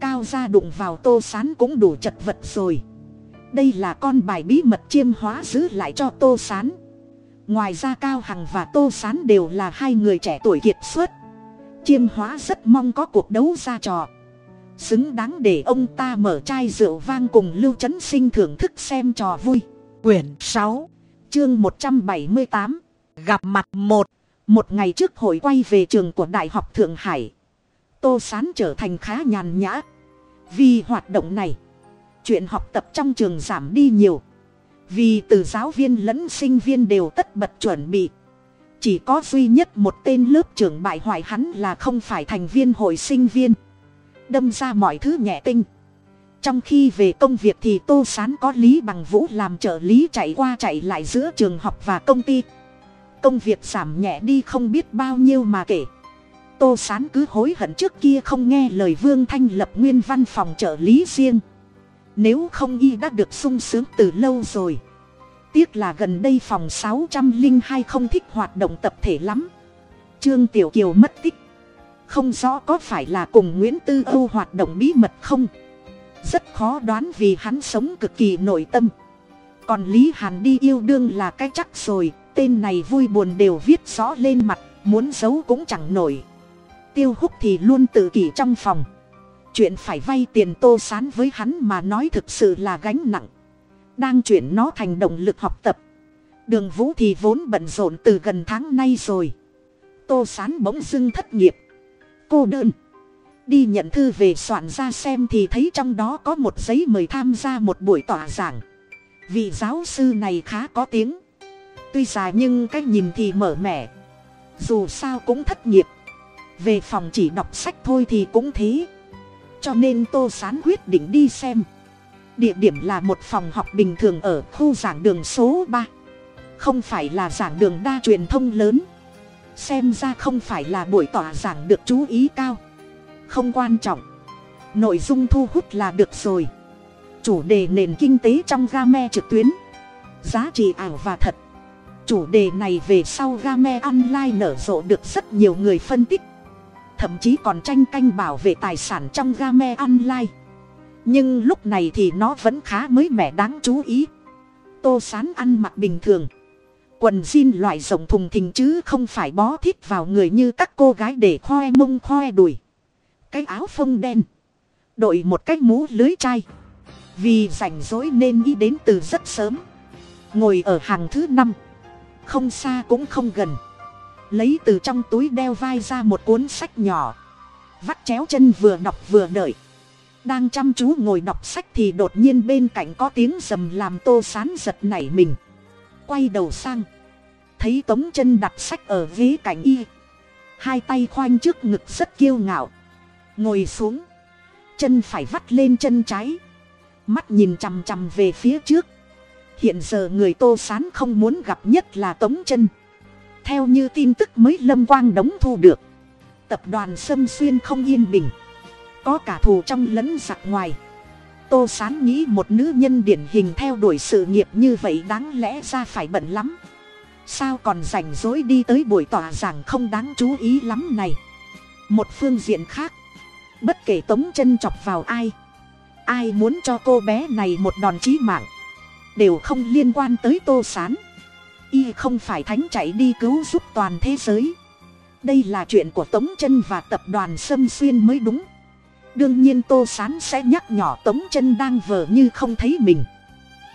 Cao gia đụng vào tô sán cũng đủ chật vật rồi. Đây là con bài bí mật chiêm hóa giữ lại cho tô sán. Ngoài ra cao hằng và tô sán đều là hai người trẻ tuổi kiệt xuất. Chiêm hóa rất mong có cuộc đấu ra trò. Xứng đáng để ông ta mở chai rượu vang cùng lưu trấn sinh thưởng thức xem trò vui. Quyển sáu chương một trăm bảy mươi tám, gặp mặt một một ngày trước hội quay về trường của đại học thượng hải. Tô sán trở thành khá nhàn nhã. Vì hoạt động này, chuyện học tập trong trường giảm đi nhiều. Vì từ giáo viên lẫn sinh viên đều tất bật chuẩn bị. Chỉ có duy nhất một tên lớp trưởng bại hoại hắn là không phải thành viên hội sinh viên. Đâm ra mọi thứ nhẹ tinh trong khi về công việc thì tô sán có lý bằng vũ làm trợ lý chạy qua chạy lại giữa trường học và công ty. Công việc giảm nhẹ đi không biết bao nhiêu mà kể. Tô sán cứ hối hận trước kia không nghe lời vương thanh lập nguyên văn phòng trợ lý riêng. Nếu không y đã được sung sướng từ lâu rồi. Tiếc là gần đây phòng sáu trăm linh hai không thích hoạt động tập thể lắm. Trương tiểu kiều mất tích. Không rõ có phải là cùng nguyễn tư âu hoạt động bí mật không rất khó đoán vì hắn sống cực kỳ nội tâm. Còn lý hàn đi yêu đương là cái chắc rồi, tên này vui buồn đều viết rõ lên mặt, muốn giấu cũng chẳng nổi. Tiêu húc thì luôn tự kỷ trong phòng. Chuyện phải vay tiền tô sán với hắn mà nói thực sự là gánh nặng. Đang chuyển nó thành động lực học tập. Đường vũ thì vốn bận rộn từ gần tháng nay rồi. Tô sán bỗng dưng thất nghiệp. Cô đơn đi nhận thư về soạn ra xem thì thấy trong đó có một giấy mời tham gia một buổi tỏa giảng. Vị giáo sư này khá có tiếng. Tuy già nhưng cách nhìn thì mở mẻ. Dù sao cũng thất nghiệp. Về phòng chỉ đọc sách thôi thì cũng thế. Cho nên tô sán quyết định đi xem. Địa điểm là một phòng học bình thường ở khu giảng đường số ba. Không phải là giảng đường đa truyền thông lớn. Xem ra không phải là buổi tỏa giảng được chú ý cao không quan trọng. Nội dung thu hút là được rồi. Chủ đề nền kinh tế trong game trực tuyến. Giá trị ảo và thật. Chủ đề này về sau game online nở rộ được rất nhiều người phân tích. Thậm chí còn tranh canh bảo vệ tài sản trong game online. Nhưng lúc này thì nó vẫn khá mới mẻ đáng chú ý. Tô sán ăn mặc bình thường. Quần jean loại rộng thùng thình chứ không phải bó thít vào người như các cô gái để khoe mông khoe đùi cái áo phông đen. Đội một cái mũ lưới chai. Vì rảnh rỗi nên y đến từ rất sớm. Ngồi ở hàng thứ năm. Không xa cũng không gần. Lấy từ trong túi đeo vai ra một cuốn sách nhỏ. Vắt chéo chân vừa đọc vừa đợi. Đang chăm chú ngồi đọc sách thì đột nhiên bên cạnh có tiếng rầm làm tô sán giật nảy mình. Quay đầu sang. Thấy tống chân đặt sách ở ghế cạnh y. Hai tay khoanh trước ngực rất kiêu ngạo ngồi xuống. Chân phải vắt lên chân trái. Mắt nhìn chằm chằm về phía trước. Hiện giờ người tô sán không muốn gặp nhất là tống chân. Theo như tin tức mới lâm quang đống thu được. Tập đoàn sâm xuyên không yên bình. Có cả thù trong lẫn giặc ngoài. Tô sán nghĩ một nữ nhân điển hình theo đuổi sự nghiệp như vậy đáng lẽ ra phải bận lắm. Sao còn rảnh rỗi đi tới buổi tòa giảng không đáng chú ý lắm này. Một phương diện khác bất kể tống chân chọc vào ai ai muốn cho cô bé này một đòn chí mạng, đều không liên quan tới tô sán. Y không phải thánh chạy đi cứu giúp toàn thế giới. Đây là chuyện của tống chân và tập đoàn sâm xuyên mới đúng. Đương nhiên tô sán sẽ nhắc nhỏ tống chân đang vờ như không thấy mình.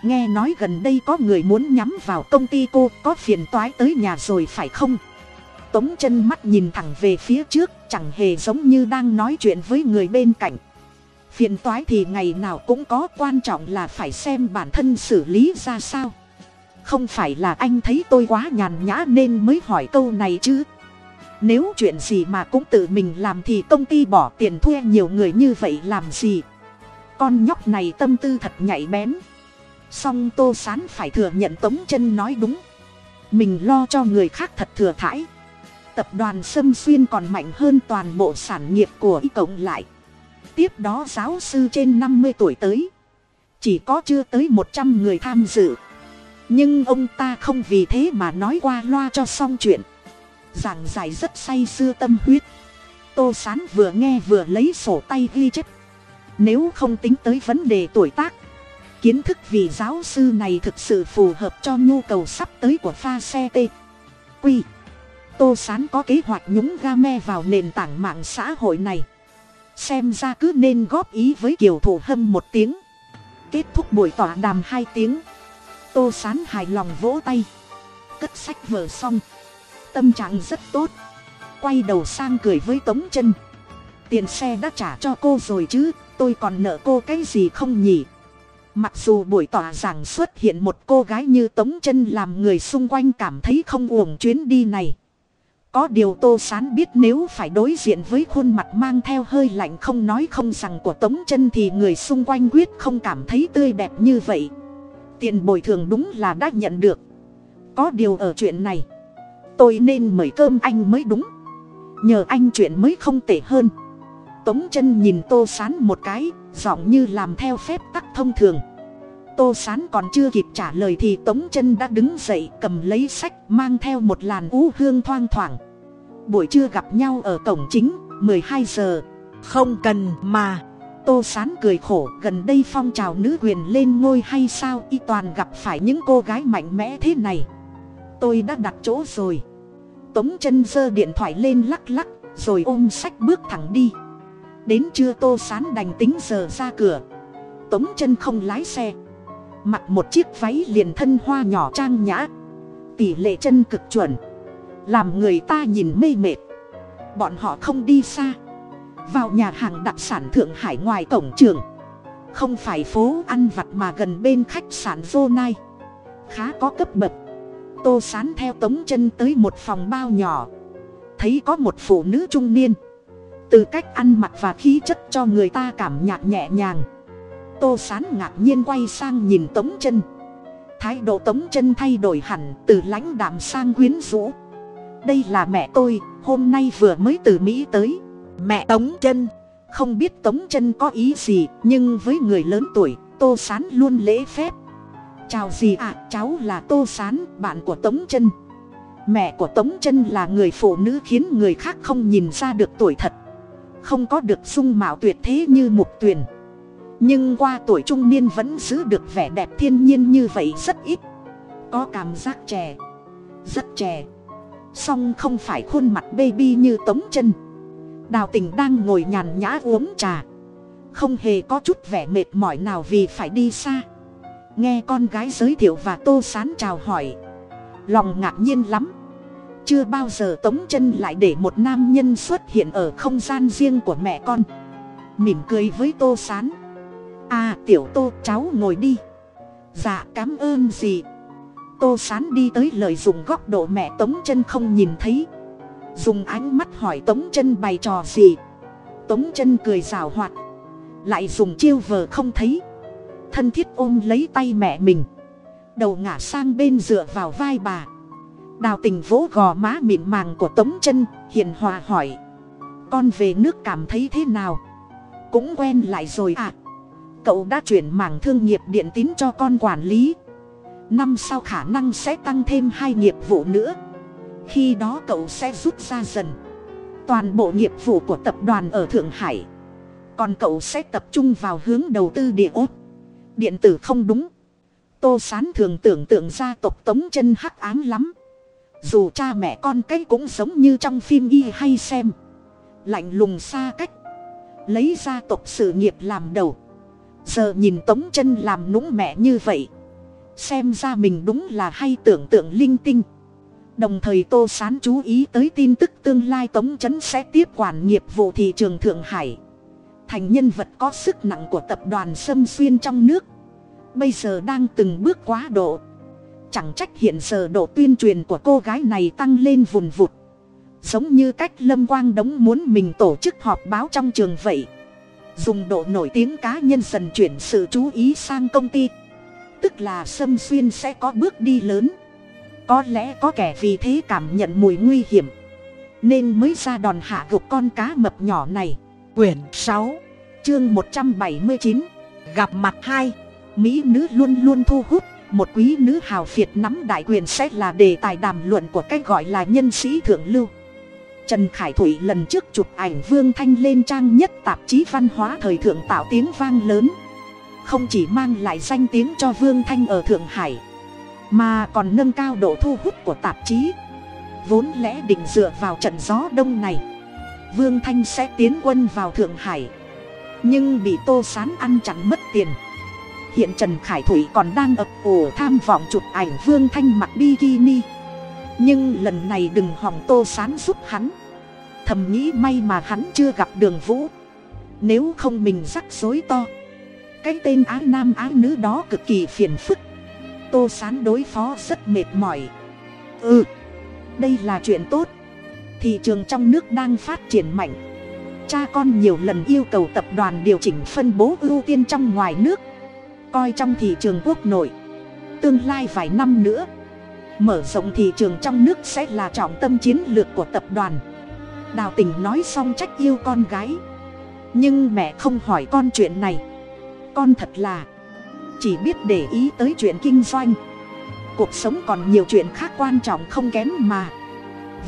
Nghe nói gần đây có người muốn nhắm vào công ty cô, có phiền toái tới nhà rồi phải không? Tống chân mắt nhìn thẳng về phía trước, chẳng hề giống như đang nói chuyện với người bên cạnh. Phiền toái thì ngày nào cũng có, quan trọng là phải xem bản thân xử lý ra sao. Không phải là anh thấy tôi quá nhàn nhã nên mới hỏi câu này chứ. Nếu chuyện gì mà cũng tự mình làm thì công ty bỏ tiền thuê nhiều người như vậy làm gì? Con nhóc này tâm tư thật nhạy bén. Song tô sán phải thừa nhận tống chân nói đúng. Mình lo cho người khác thật thừa thãi tập đoàn sâm xuyên còn mạnh hơn toàn bộ sản nghiệp của y cộng lại. Tiếp đó giáo sư trên năm mươi tuổi tới. Chỉ có chưa tới một trăm người tham dự. Nhưng ông ta không vì thế mà nói qua loa cho xong chuyện. Giảng giải rất say sưa tâm huyết. Tô sán vừa nghe vừa lấy sổ tay ghi chép. Nếu không tính tới vấn đề tuổi tác, kiến thức vì giáo sư này thực sự phù hợp cho nhu cầu sắp tới của pha xe t quy tô sán có kế hoạch nhúng ga me vào nền tảng mạng xã hội này. Xem ra cứ nên góp ý với kiều thủ hâm một tiếng. Kết thúc buổi tọa đàm hai tiếng. Tô sán hài lòng vỗ tay. Cất sách vở xong. Tâm trạng rất tốt. Quay đầu sang cười với tống chân. Tiền xe đã trả cho cô rồi chứ, tôi còn nợ cô cái gì không nhỉ? Mặc dù buổi tỏa giảng xuất hiện một cô gái như tống chân làm người xung quanh cảm thấy không uổng chuyến đi này có điều tô sán biết nếu phải đối diện với khuôn mặt mang theo hơi lạnh không nói không rằng của tống chân thì người xung quanh quyết không cảm thấy tươi đẹp như vậy. Tiền bồi thường đúng là đã nhận được. Có điều ở chuyện này, tôi nên mời cơm anh mới đúng. Nhờ anh chuyện mới không tệ hơn. Tống chân nhìn tô sán một cái, giọng như làm theo phép tắc thông thường tô sán còn chưa kịp trả lời thì tống chân đã đứng dậy cầm lấy sách mang theo một làn ú hương thoang thoảng. Buổi trưa gặp nhau ở cổng chính, mười hai giờ. Không cần mà. Tô sán cười khổ, gần đây phong trào nữ quyền lên ngôi hay sao? Y toàn gặp phải những cô gái mạnh mẽ thế này. Tôi đã đặt chỗ rồi. Tống chân giơ điện thoại lên lắc lắc, rồi ôm sách bước thẳng đi. Đến trưa tô sán đành tính giờ ra cửa. Tống chân không lái xe mặc một chiếc váy liền thân hoa nhỏ trang nhã. Tỷ lệ chân cực chuẩn. Làm người ta nhìn mê mệt. Bọn họ không đi xa. Vào nhà hàng đặc sản thượng hải ngoài cổng trường. Không phải phố ăn vặt mà gần bên khách sạn vô nai. Khá có cấp bậc. Tô sán theo tống chân tới một phòng bao nhỏ. Thấy có một phụ nữ trung niên. Từ cách ăn mặc và khí chất cho người ta cảm nhạc nhẹ nhàng tô sán ngạc nhiên quay sang nhìn tống chân. Thái độ tống chân thay đổi hẳn từ lãnh đạm sang quyến rũ. Đây là mẹ tôi hôm nay vừa mới từ mỹ tới. Mẹ tống chân không biết tống chân có ý gì nhưng với người lớn tuổi tô sán luôn lễ phép. Chào gì ạ à, cháu là tô sán bạn của tống chân. Mẹ của tống chân là người phụ nữ khiến người khác không nhìn ra được tuổi thật. Không có được dung mạo tuyệt thế như mục tuyền nhưng qua tuổi trung niên vẫn giữ được vẻ đẹp thiên nhiên như vậy rất ít. Có cảm giác trẻ rất trẻ song không phải khuôn mặt baby như tống chân. Đào tình đang ngồi nhàn nhã uống trà. Không hề có chút vẻ mệt mỏi nào vì phải đi xa. Nghe con gái giới thiệu và tô sán chào hỏi. Lòng ngạc nhiên lắm. Chưa bao giờ tống chân lại để một nam nhân xuất hiện ở không gian riêng của mẹ con. Mỉm cười với tô sán à tiểu tô, cháu ngồi đi. Dạ cám ơn gì tô sán đi tới lời dùng góc độ mẹ tống chân không nhìn thấy. Dùng ánh mắt hỏi tống chân bày trò gì. Tống chân cười rào hoạt. Lại dùng chiêu vờ không thấy. Thân thiết ôm lấy tay mẹ mình. Đầu ngả sang bên dựa vào vai bà. Đào tình vỗ gò má mịn màng của tống chân, hiền hòa hỏi. Con về nước cảm thấy thế nào? Cũng quen lại rồi à cậu đã chuyển mảng thương nghiệp điện tín cho con quản lý. Năm sau khả năng sẽ tăng thêm hai nghiệp vụ nữa. Khi đó cậu sẽ rút ra dần toàn bộ nghiệp vụ của tập đoàn ở thượng hải. Còn cậu sẽ tập trung vào hướng đầu tư địa ốt. Điện tử không đúng. Tô sán thường tưởng tượng gia tộc tống chân hắc ám lắm. Dù cha mẹ con cái cũng giống như trong phim y hay xem. Lạnh lùng xa cách. Lấy gia tộc sự nghiệp làm đầu giờ nhìn tống chân làm nũng mẹ như vậy. Xem ra mình đúng là hay tưởng tượng linh tinh. Đồng thời tô sán chú ý tới tin tức tương lai tống chấn sẽ tiếp quản nghiệp vụ thị trường thượng hải. Thành nhân vật có sức nặng của tập đoàn xâm xuyên trong nước. Bây giờ đang từng bước quá độ. Chẳng trách hiện giờ độ tuyên truyền của cô gái này tăng lên vùn vụt. Giống như cách lâm quang đống muốn mình tổ chức họp báo trong trường vậy dùng độ nổi tiếng cá nhân dần chuyển sự chú ý sang công ty. Tức là sâm xuyên sẽ có bước đi lớn. Có lẽ có kẻ vì thế cảm nhận mùi nguy hiểm. Nên mới ra đòn hạ gục con cá mập nhỏ này. Quyển sáu, chương một trăm bảy mươi chín, gặp mặt hai. Mỹ nữ luôn luôn thu hút, một quý nữ hào phiệt nắm đại quyền sẽ là đề tài đàm luận của cách gọi là nhân sĩ thượng lưu trần khải thủy lần trước chụp ảnh vương thanh lên trang nhất tạp chí văn hóa thời thượng tạo tiếng vang lớn. Không chỉ mang lại danh tiếng cho vương thanh ở thượng hải, mà còn nâng cao độ thu hút của tạp chí. Vốn lẽ định dựa vào trận gió đông này, vương thanh sẽ tiến quân vào thượng hải. Nhưng bị tô sán ăn chặn mất tiền. Hiện trần khải thủy còn đang ập ổ tham vọng chụp ảnh vương thanh mặc bikini nhưng lần này đừng hỏng tô sán giúp hắn. Thầm nghĩ may mà hắn chưa gặp đường vũ. Nếu không mình rắc rối to. Cái tên á nam á nữ đó cực kỳ phiền phức. Tô sán đối phó rất mệt mỏi. Ừ đây là chuyện tốt. Thị trường trong nước đang phát triển mạnh. Cha con nhiều lần yêu cầu tập đoàn điều chỉnh phân bố ưu tiên trong ngoài nước. Coi trong thị trường quốc nội. Tương lai vài năm nữa mở rộng thị trường trong nước sẽ là trọng tâm chiến lược của tập đoàn. Đào tình nói xong trách yêu con gái. Nhưng mẹ không hỏi con chuyện này. Con thật là chỉ biết để ý tới chuyện kinh doanh. Cuộc sống còn nhiều chuyện khác quan trọng không kém mà.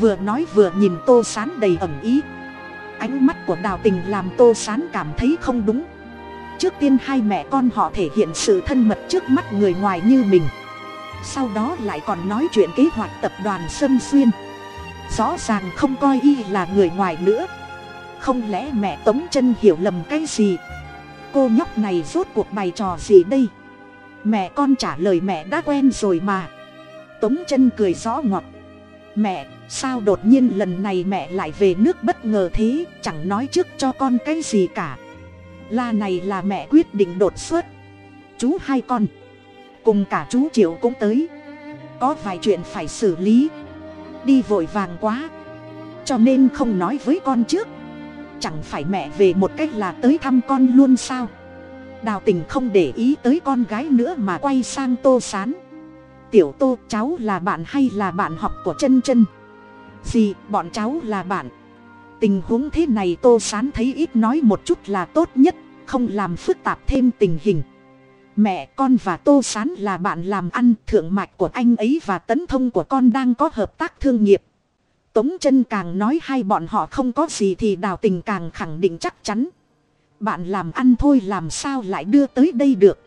Vừa nói vừa nhìn tô sán đầy ẩn ý. Ánh mắt của đào tình làm tô sán cảm thấy không đúng. Trước tiên hai mẹ con họ thể hiện sự thân mật trước mắt người ngoài như mình sau đó lại còn nói chuyện kế hoạch tập đoàn xâm xuyên. Rõ ràng không coi y là người ngoài nữa. Không lẽ mẹ tống chân hiểu lầm cái gì? Cô nhóc này rốt cuộc bày trò gì đây? Mẹ con trả lời mẹ đã quen rồi mà. Tống chân cười rõ ngọt. Mẹ, sao đột nhiên lần này mẹ lại về nước bất ngờ thế? Chẳng nói trước cho con cái gì cả. La này là mẹ quyết định đột xuất. Chú hai con cùng cả chú triệu cũng tới. Có vài chuyện phải xử lý. Đi vội vàng quá. Cho nên không nói với con trước. Chẳng phải mẹ về một cách là tới thăm con luôn sao? Đào tình không để ý tới con gái nữa mà quay sang tô sán. Tiểu tô, cháu là bạn hay là bạn học của chân chân? Gì, bọn cháu là bạn. Tình huống thế này tô sán thấy ít nói một chút là tốt nhất, không làm phức tạp thêm tình hình mẹ con và tô sán là bạn làm ăn thượng mạch của anh ấy và tấn thông của con đang có hợp tác thương nghiệp. Tống chân càng nói hai bọn họ không có gì thì đào tình càng khẳng định chắc chắn. Bạn làm ăn thôi làm sao lại đưa tới đây được?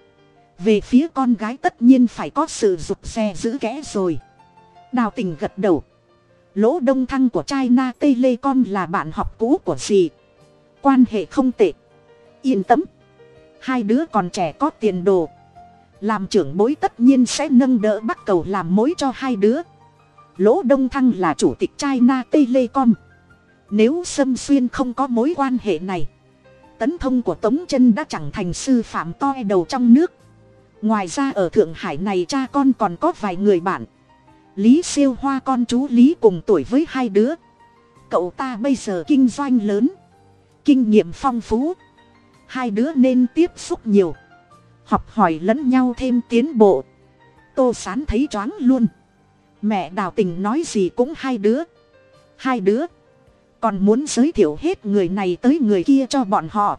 Về phía con gái tất nhiên phải có sự rụt xe giữ kẽ rồi. Đào tình gật đầu. Lỗ đông thăng của trai na tây lê con là bạn học cũ của dì. Quan hệ không tệ. Yên tâm hai đứa còn trẻ có tiền đồ. Làm trưởng bối tất nhiên sẽ nâng đỡ bắt cầu làm mối cho hai đứa. Lỗ đông thăng là chủ tịch china telecom. Nếu sâm xuyên không có mối quan hệ này, tấn thông của tống chân đã chẳng thành sư phạm to đầu trong nước. Ngoài ra ở thượng hải này cha con còn có vài người bạn. Lý siêu hoa con chú lý cùng tuổi với hai đứa. Cậu ta bây giờ kinh doanh lớn, kinh nghiệm phong phú hai đứa nên tiếp xúc nhiều. Học hỏi lẫn nhau thêm tiến bộ. Tô sán thấy choáng luôn. Mẹ đào tình nói gì cũng hai đứa. Hai đứa còn muốn giới thiệu hết người này tới người kia cho bọn họ.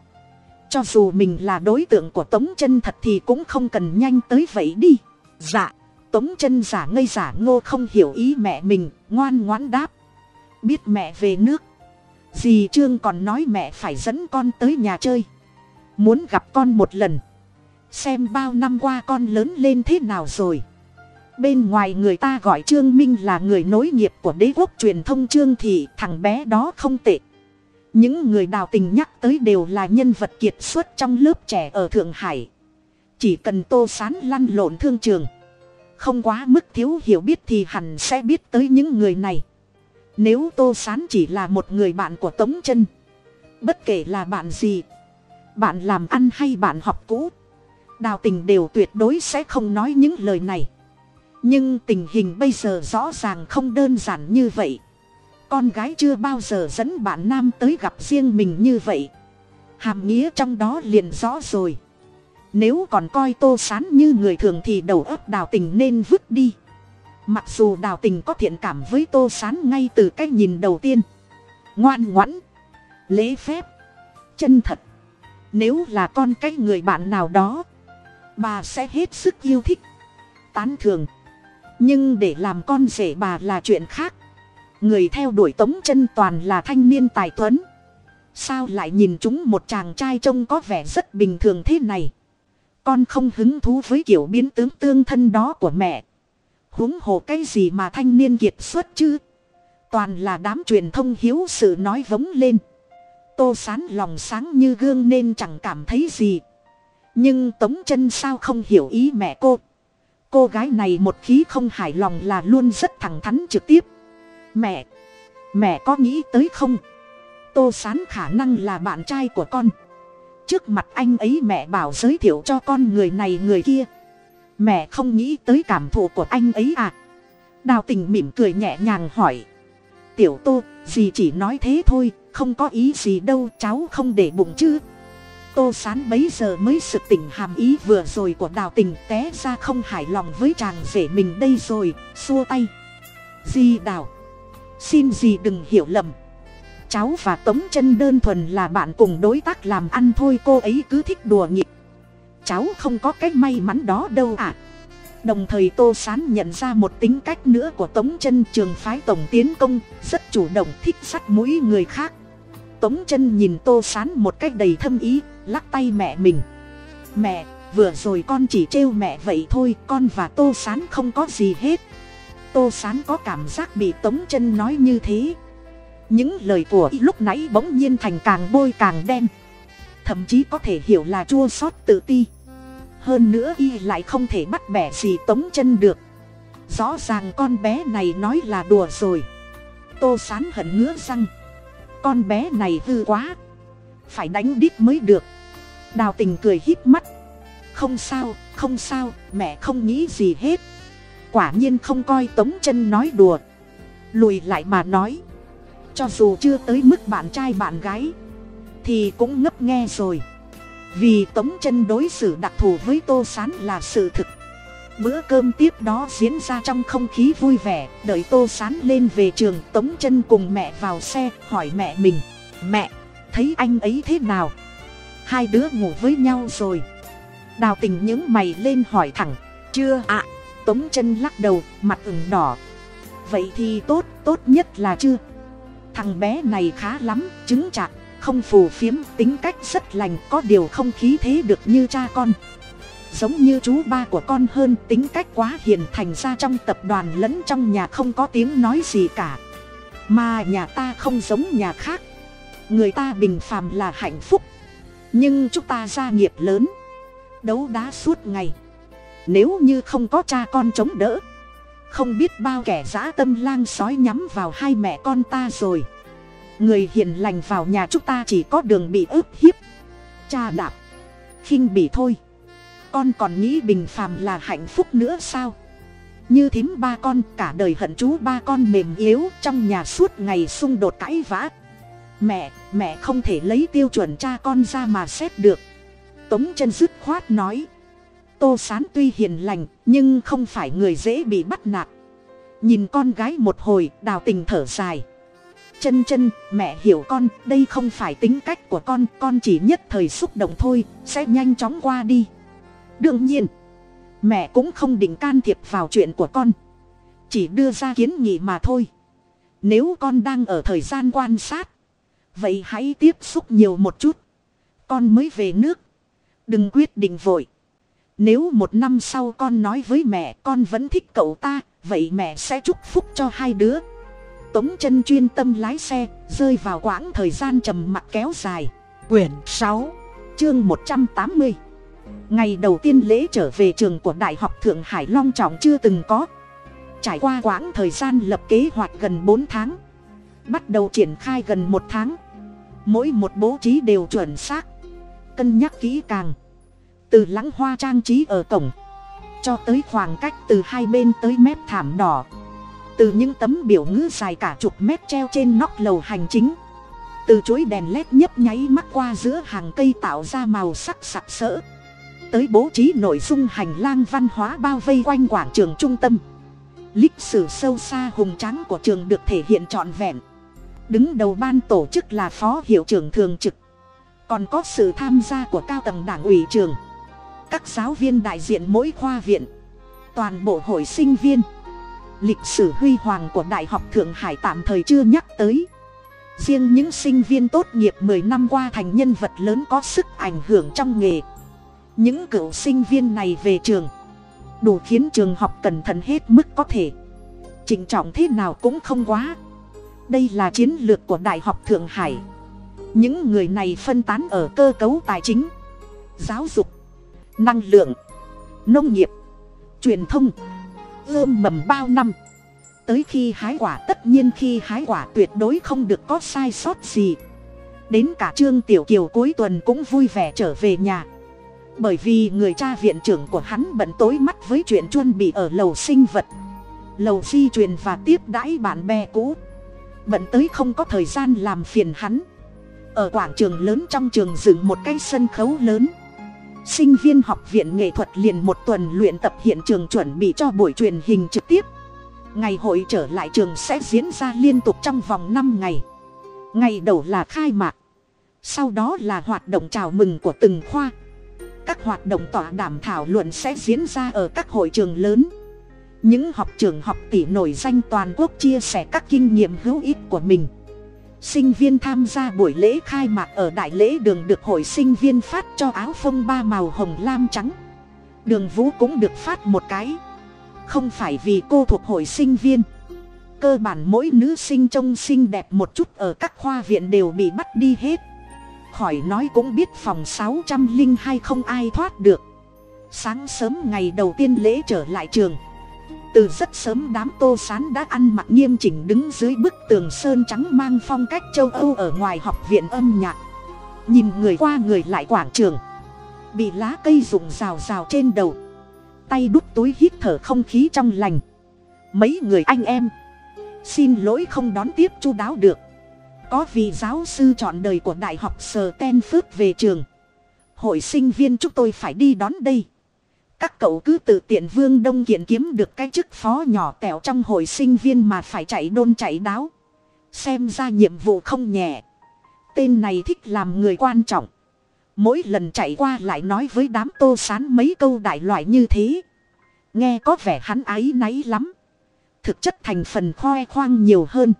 Cho dù mình là đối tượng của tống chân thật thì cũng không cần nhanh tới vậy đi. Dạ tống chân giả ngây giả ngô không hiểu ý mẹ mình, ngoan ngoãn đáp. Biết mẹ về nước. Dì trương còn nói mẹ phải dẫn con tới nhà chơi muốn gặp con một lần. Xem bao năm qua con lớn lên thế nào rồi. Bên ngoài người ta gọi trương minh là người nối nghiệp của đế quốc truyền thông trương thị, thằng bé đó không tệ. Những người đào tình nhắc tới đều là nhân vật kiệt xuất trong lớp trẻ ở thượng hải. Chỉ cần tô sán lăn lộn thương trường, không quá mức thiếu hiểu biết thì hẳn sẽ biết tới những người này. Nếu tô sán chỉ là một người bạn của tống chân, bất kể là bạn gì bạn làm ăn hay bạn học cũ? Đào tình đều tuyệt đối sẽ không nói những lời này. Nhưng tình hình bây giờ rõ ràng không đơn giản như vậy. Con gái chưa bao giờ dẫn bạn nam tới gặp riêng mình như vậy. Hàm nghĩa trong đó liền rõ rồi. Nếu còn coi tô sán như người thường thì đầu óc đào tình nên vứt đi. Mặc dù đào tình có thiện cảm với tô sán ngay từ cái nhìn đầu tiên. Ngoan ngoãn, lễ phép, chân thật nếu là con cái người bạn nào đó, bà sẽ hết sức yêu thích, tán thường nhưng để làm con rể bà là chuyện khác. Người theo đuổi tống chân toàn là thanh niên tài tuấn. Sao lại nhìn chúng một chàng trai trông có vẻ rất bình thường thế này? Con không hứng thú với kiểu biến tướng tương thân đó của mẹ. Huống hồ cái gì mà thanh niên kiệt xuất chứ? Toàn là đám truyền thông hiếu sự nói vống lên tô sán lòng sáng như gương nên chẳng cảm thấy gì. Nhưng tống chân sao không hiểu ý mẹ cô? Cô gái này một khí không hài lòng là luôn rất thẳng thắn trực tiếp. Mẹ mẹ có nghĩ tới không? Tô sán khả năng là bạn trai của con. Trước mặt anh ấy mẹ bảo giới thiệu cho con người này người kia. Mẹ không nghĩ tới cảm thụ của anh ấy à? Đào tình mỉm cười nhẹ nhàng hỏi. Tiểu tô, dì chỉ nói thế thôi không có ý gì đâu, cháu không để bụng chứ. Tô sán bấy giờ mới sực tỉnh hàm ý vừa rồi của đào tình té ra không hài lòng với chàng rể mình đây rồi, xua tay. Di đào, xin gì đừng hiểu lầm. Cháu và tống chân đơn thuần là bạn cùng đối tác làm ăn thôi, cô ấy cứ thích đùa nghịch. Cháu không có cái may mắn đó đâu ạ. À. đồng thời tô sán nhận ra một tính cách nữa của tống chân, trường phái tổng tiến công, rất chủ động thích sắt mũi người khác tống chân nhìn tô sán một cách đầy thâm ý, lắc tay mẹ mình. Mẹ, vừa rồi con chỉ trêu mẹ vậy thôi, con và tô sán không có gì hết. Tô sán có cảm giác bị tống chân nói như thế. Những lời của y lúc nãy bỗng nhiên thành càng bôi càng đen. Thậm chí có thể hiểu là chua xót tự ti. Hơn nữa y lại không thể bắt bẻ gì tống chân được. Rõ ràng con bé này nói là đùa rồi. Tô sán hận ngứa răng con bé này hư quá. Phải đánh đít mới được. Đào tình cười hít mắt. Không sao không sao, mẹ không nghĩ gì hết. Quả nhiên không coi tống chân nói đùa. Lùi lại mà nói. Cho dù chưa tới mức bạn trai bạn gái, thì cũng ngấp nghe rồi. Vì tống chân đối xử đặc thù với tô s á n là sự thực bữa cơm tiếp đó diễn ra trong không khí vui vẻ, đợi tô s á n lên về trường, tống chân cùng mẹ vào xe, hỏi mẹ mình, mẹ, thấy anh ấy thế nào? Hai đứa ngủ với nhau rồi. Đào tình những mày lên hỏi thẳng, chưa ạ. Tống chân lắc đầu, mặt ửng đỏ, vậy thì tốt tốt nhất là chưa. Thằng bé này khá lắm chứng chạc không phù phiếm, tính cách rất lành, có điều không khí thế được như cha con giống như chú ba của con hơn, tính cách quá hiền thành ra trong tập đoàn lẫn trong nhà không có tiếng nói gì cả. Mà nhà ta không giống nhà khác. Người ta bình phàm là hạnh phúc. Nhưng chúng ta gia nghiệp lớn. Đấu đá suốt ngày. Nếu như không có cha con chống đỡ. Không biết bao kẻ dã tâm lang sói nhắm vào hai mẹ con ta rồi. Người hiền lành vào nhà chúng ta chỉ có đường bị ức hiếp. Cha đạp. Khinh bỉ thôi con còn nghĩ bình phàm là hạnh phúc nữa sao? Như thím ba con, cả đời hận chú ba con mềm yếu trong nhà suốt ngày xung đột cãi vã. Mẹ mẹ không thể lấy tiêu chuẩn cha con ra mà xét được. Tống chân dứt khoát nói, tô sán tuy hiền lành, nhưng không phải người dễ bị bắt nạt. Nhìn con gái một hồi, đào tình thở dài. Chân chân, mẹ hiểu con, đây không phải tính cách của con con chỉ nhất thời xúc động thôi, sẽ nhanh chóng qua đi đương nhiên, mẹ cũng không định can thiệp vào chuyện của con. Chỉ đưa ra kiến nghị mà thôi. Nếu con đang ở thời gian quan sát, vậy hãy tiếp xúc nhiều một chút. Con mới về nước. Đừng quyết định vội. Nếu một năm sau con nói với mẹ con vẫn thích cậu ta, vậy mẹ sẽ chúc phúc cho hai đứa. Tống chân chuyên tâm lái xe, rơi vào quãng thời gian trầm mặc kéo dài. Quyển sáu, chương một trăm tám mươi ngày đầu tiên lễ trở về trường của đại học thượng hải long trọng chưa từng có. Trải qua quãng thời gian lập kế hoạch gần bốn tháng, bắt đầu triển khai gần một tháng, mỗi một bố trí đều chuẩn xác, cân nhắc kỹ càng, từ lắng hoa trang trí ở cổng, cho tới khoảng cách từ hai bên tới mép thảm đỏ, từ những tấm biểu ngữ dài cả chục mét treo trên nóc lầu hành chính, từ chuỗi đèn led nhấp nháy mắt qua giữa hàng cây tạo ra màu sắc sặc sỡ tới bố trí nội dung hành lang văn hóa bao vây quanh quảng trường trung tâm. Lịch sử sâu xa hùng tráng của trường được thể hiện trọn vẹn. Đứng đầu ban tổ chức là phó hiệu trưởng thường trực. Còn có sự tham gia của cao tầng đảng ủy trường. Các giáo viên đại diện mỗi khoa viện. Toàn bộ hội sinh viên. Lịch sử huy hoàng của đại học thượng hải tạm thời chưa nhắc tới. Riêng những sinh viên tốt nghiệp mười năm qua thành nhân vật lớn có sức ảnh hưởng trong nghề những cựu sinh viên này về trường. Đủ khiến trường học cẩn thận hết mức có thể. Trịnh trọng thế nào cũng không quá. Đây là chiến lược của đại học thượng hải. Những người này phân tán ở cơ cấu tài chính, giáo dục, năng lượng, nông nghiệp, truyền thông, ươm mầm bao năm. Tới khi hái quả tất nhiên khi hái quả tuyệt đối không được có sai sót gì. Đến cả trương tiểu kiều cuối tuần cũng vui vẻ trở về nhà bởi vì người cha viện trưởng của hắn bận tối mắt với chuyện chuẩn bị ở lầu sinh vật. Lầu di truyền và tiếp đãi bạn bè cũ. Bận tới không có thời gian làm phiền hắn. Ở quảng trường lớn trong trường dựng một cái sân khấu lớn. Sinh viên học viện nghệ thuật liền một tuần luyện tập hiện trường chuẩn bị cho buổi truyền hình trực tiếp. Ngày hội trở lại trường sẽ diễn ra liên tục trong vòng năm ngày. Ngày đầu là khai mạc. Sau đó là hoạt động chào mừng của từng khoa các hoạt động tọa đàm thảo luận sẽ diễn ra ở các hội trường lớn. Những học trường học tỷ nổi danh toàn quốc chia sẻ các kinh nghiệm hữu ích của mình. Sinh viên tham gia buổi lễ khai mạc ở đại lễ đường được hội sinh viên phát cho áo phông ba màu hồng lam trắng. Đường vũ cũng được phát một cái. Không phải vì cô thuộc hội sinh viên. Cơ bản mỗi nữ sinh trông xinh đẹp một chút ở các khoa viện đều bị bắt đi hết khỏi nói cũng biết phòng sáu trăm linh hai không ai thoát được. Sáng sớm ngày đầu tiên lễ trở lại trường. Từ rất sớm đám tô sán đã ăn mặc nghiêm chỉnh đứng dưới bức tường sơn trắng mang phong cách châu âu ở ngoài học viện âm nhạc. Nhìn người qua người lại quảng trường. Bị lá cây rụng rào rào trên đầu. Tay đút túi hít thở không khí trong lành. Mấy người anh em. Xin lỗi không đón tiếp chu đáo được có vị giáo sư chọn đời của đại học sờ ten phước về trường. Hội sinh viên chúng tôi phải đi đón đây. Các cậu cứ tự tiện vương đông kiện kiếm được cái chức phó nhỏ tẻo trong hội sinh viên mà phải chạy đôn chạy đáo. Xem ra nhiệm vụ không nhẹ. Tên này thích làm người quan trọng. Mỗi lần chạy qua lại nói với đám tô sán mấy câu đại loại như thế. Nghe có vẻ hắn áy náy lắm. Thực chất thành phần khoe khoang nhiều hơn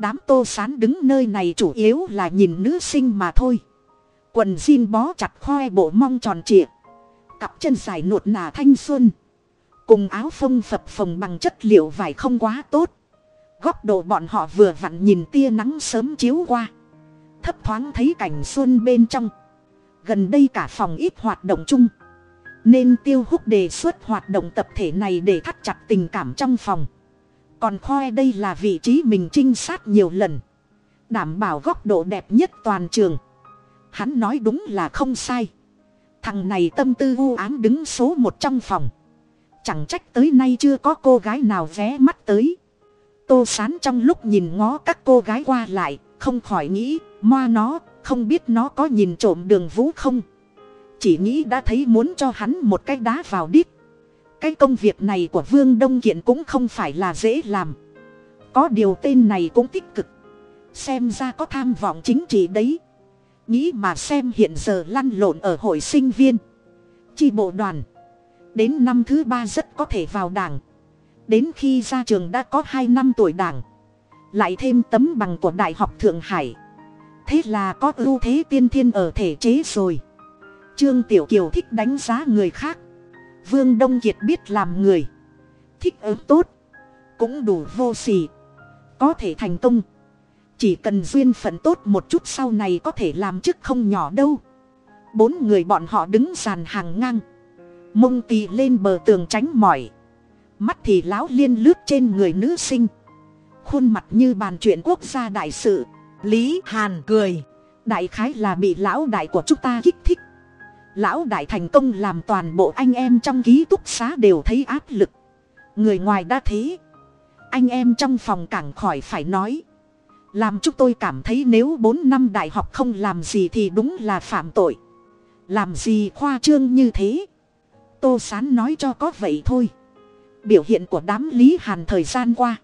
đám tô sán đứng nơi này chủ yếu là nhìn nữ sinh mà thôi. Quần jean bó chặt khoe bộ mong tròn trịa, cặp chân dài nuột nà thanh xuân, cùng áo phông phập phồng bằng chất liệu vải không quá tốt. Góc độ bọn họ vừa vặn nhìn tia nắng sớm chiếu qua, thấp thoáng thấy cảnh xuân bên trong. Gần đây cả phòng ít hoạt động chung, nên tiêu hút đề xuất hoạt động tập thể này để thắt chặt tình cảm trong phòng còn khoe đây là vị trí mình trinh sát nhiều lần. Đảm bảo góc độ đẹp nhất toàn trường. Hắn nói đúng là không sai. Thằng này tâm tư u ám đứng số một trong phòng. Chẳng trách tới nay chưa có cô gái nào vé mắt tới. Tô sán trong lúc nhìn ngó các cô gái qua lại, không khỏi nghĩ moa nó, không biết nó có nhìn trộm đường vũ không? Chỉ nghĩ đã thấy muốn cho hắn một cái đá vào đít cái công việc này của vương đông kiện cũng không phải là dễ làm. Có điều tên này cũng tích cực. Xem ra có tham vọng chính trị đấy. Nghĩ mà xem hiện giờ lăn lộn ở hội sinh viên. Chi bộ đoàn. Đến năm thứ ba rất có thể vào đảng. Đến khi ra trường đã có hai năm tuổi đảng. Lại thêm tấm bằng của đại học thượng hải. Thế là có ưu thế tiên thiên ở thể chế rồi. Trương tiểu kiều thích đánh giá người khác vương đông kiệt biết làm người. Thích ứng tốt. Cũng đủ vô sỉ. Có thể thành công. Chỉ cần duyên phận tốt một chút sau này có thể làm chức không nhỏ đâu. Bốn người bọn họ đứng dàn hàng ngang. Mông tì lên bờ tường tránh mỏi. Mắt thì láo liên lướt trên người nữ sinh. Khuôn mặt như bàn chuyện quốc gia đại sự. Lý hàn cười. Đại khái là bị lão đại của chúng ta kích thích lão đại thành công làm toàn bộ anh em trong ký túc xá đều thấy áp lực. Người ngoài đã thế. Anh em trong phòng cảng khỏi phải nói. Làm chúng tôi cảm thấy nếu bốn năm đại học không làm gì thì đúng là phạm tội. Làm gì khoa trương như thế? Tô sán nói cho có vậy thôi. Biểu hiện của đám lý hàn thời gian qua,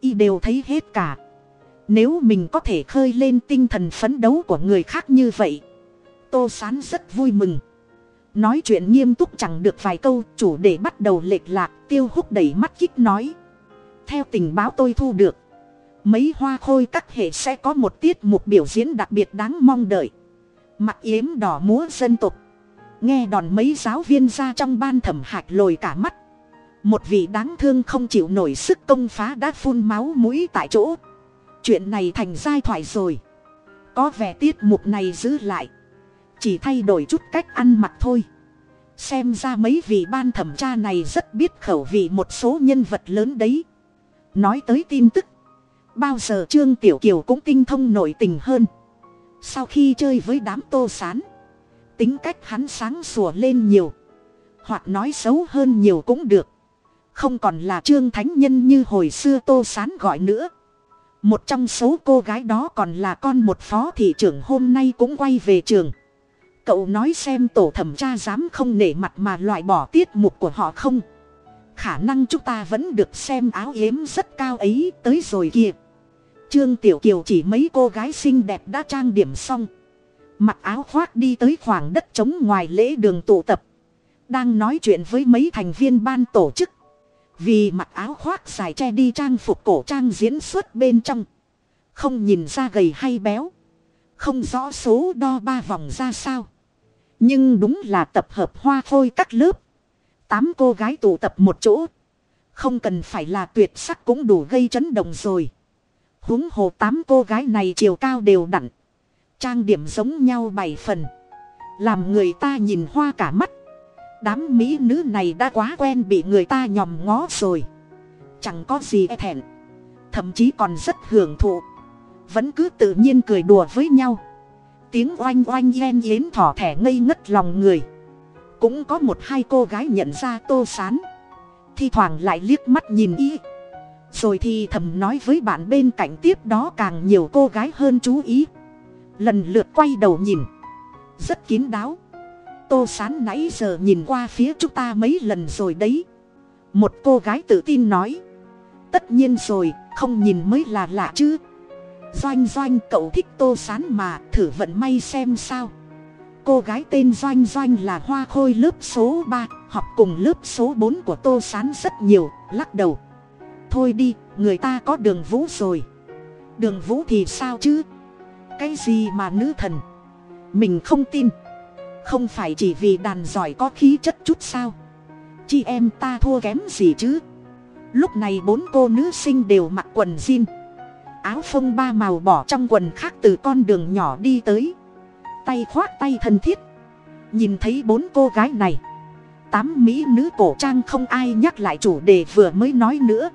y đều thấy hết cả. Nếu mình có thể khơi lên tinh thần phấn đấu của người khác như vậy tô sán rất vui mừng. Nói chuyện nghiêm túc chẳng được vài câu, chủ để bắt đầu lệch lạc, tiêu hút đẩy mắt kích nói. Theo tình báo tôi thu được, mấy hoa khôi các hệ sẽ có một tiết mục biểu diễn đặc biệt đáng mong đợi. Mặc yếm đỏ múa dân tục nghe đòn mấy giáo viên ra trong ban thẩm hạch lồi cả mắt. Một vị đáng thương không chịu nổi sức công phá đã phun máu mũi tại chỗ. Chuyện này thành giai thoại rồi. Có vẻ tiết mục này giữ lại chỉ thay đổi chút cách ăn mặc thôi. Xem ra mấy vị ban thẩm tra này rất biết khẩu vị một số nhân vật lớn đấy. Nói tới tin tức, bao giờ trương tiểu kiều cũng tinh thông nội tình hơn. Sau khi chơi với đám tô sán, tính cách hắn sáng sủa lên nhiều, hoặc nói xấu hơn nhiều cũng được. Không còn là trương thánh nhân như hồi xưa tô sán gọi nữa. Một trong số cô gái đó còn là con một phó thị trưởng hôm nay cũng quay về trường cậu nói xem tổ thẩm tra dám không nể mặt mà loại bỏ tiết mục của họ không? Khả năng chúng ta vẫn được xem áo yếm rất cao ấy tới rồi kìa. Trương tiểu kiều chỉ mấy cô gái xinh đẹp đã trang điểm xong. Mặc áo khoác đi tới khoảng đất trống ngoài lễ đường tụ tập. Đang nói chuyện với mấy thành viên ban tổ chức. Vì mặc áo khoác dài che đi trang phục cổ trang diễn xuất bên trong. Không nhìn ra gầy hay béo. Không rõ số đo ba vòng ra sao nhưng đúng là tập hợp hoa khôi các lớp. Tám cô gái tụ tập một chỗ. Không cần phải là tuyệt sắc cũng đủ gây chấn động rồi. Huống hồ tám cô gái này chiều cao đều đặn. Trang điểm giống nhau bảy phần. Làm người ta nhìn hoa cả mắt. Đám mỹ nữ này đã quá quen bị người ta nhòm ngó rồi. Chẳng có gì e thẹn. Thậm chí còn rất hưởng thụ. Vẫn cứ tự nhiên cười đùa với nhau tiếng oanh oanh yen yến thỏ thẻ ngây ngất lòng người. Cũng có một hai cô gái nhận ra tô sán. Thi thoảng lại liếc mắt nhìn y. Rồi thì thầm nói với bạn bên cạnh tiếp đó càng nhiều cô gái hơn chú ý. Lần lượt quay đầu nhìn. Rất kín đáo. Tô sán nãy giờ nhìn qua phía chúng ta mấy lần rồi đấy. Một cô gái tự tin nói. Tất nhiên rồi, không nhìn mới là lạ chứ doanh doanh, cậu thích tô sán mà, thử vận may xem sao. Cô gái tên doanh doanh là hoa khôi lớp số ba, học cùng lớp số bốn của tô sán rất nhiều, lắc đầu. Thôi đi, người ta có đường vũ rồi. Đường vũ thì sao chứ? Cái gì mà nữ thần? Mình không tin. Không phải chỉ vì đàn giỏi có khí chất chút sao? Chị em ta thua kém gì chứ? Lúc này bốn cô nữ sinh đều mặc quần jean áo phông ba màu bỏ trong quần khác từ con đường nhỏ đi tới. Tay khoác tay thân thiết. Nhìn thấy bốn cô gái này. Tám mỹ nữ cổ trang không ai nhắc lại chủ đề vừa mới nói nữa.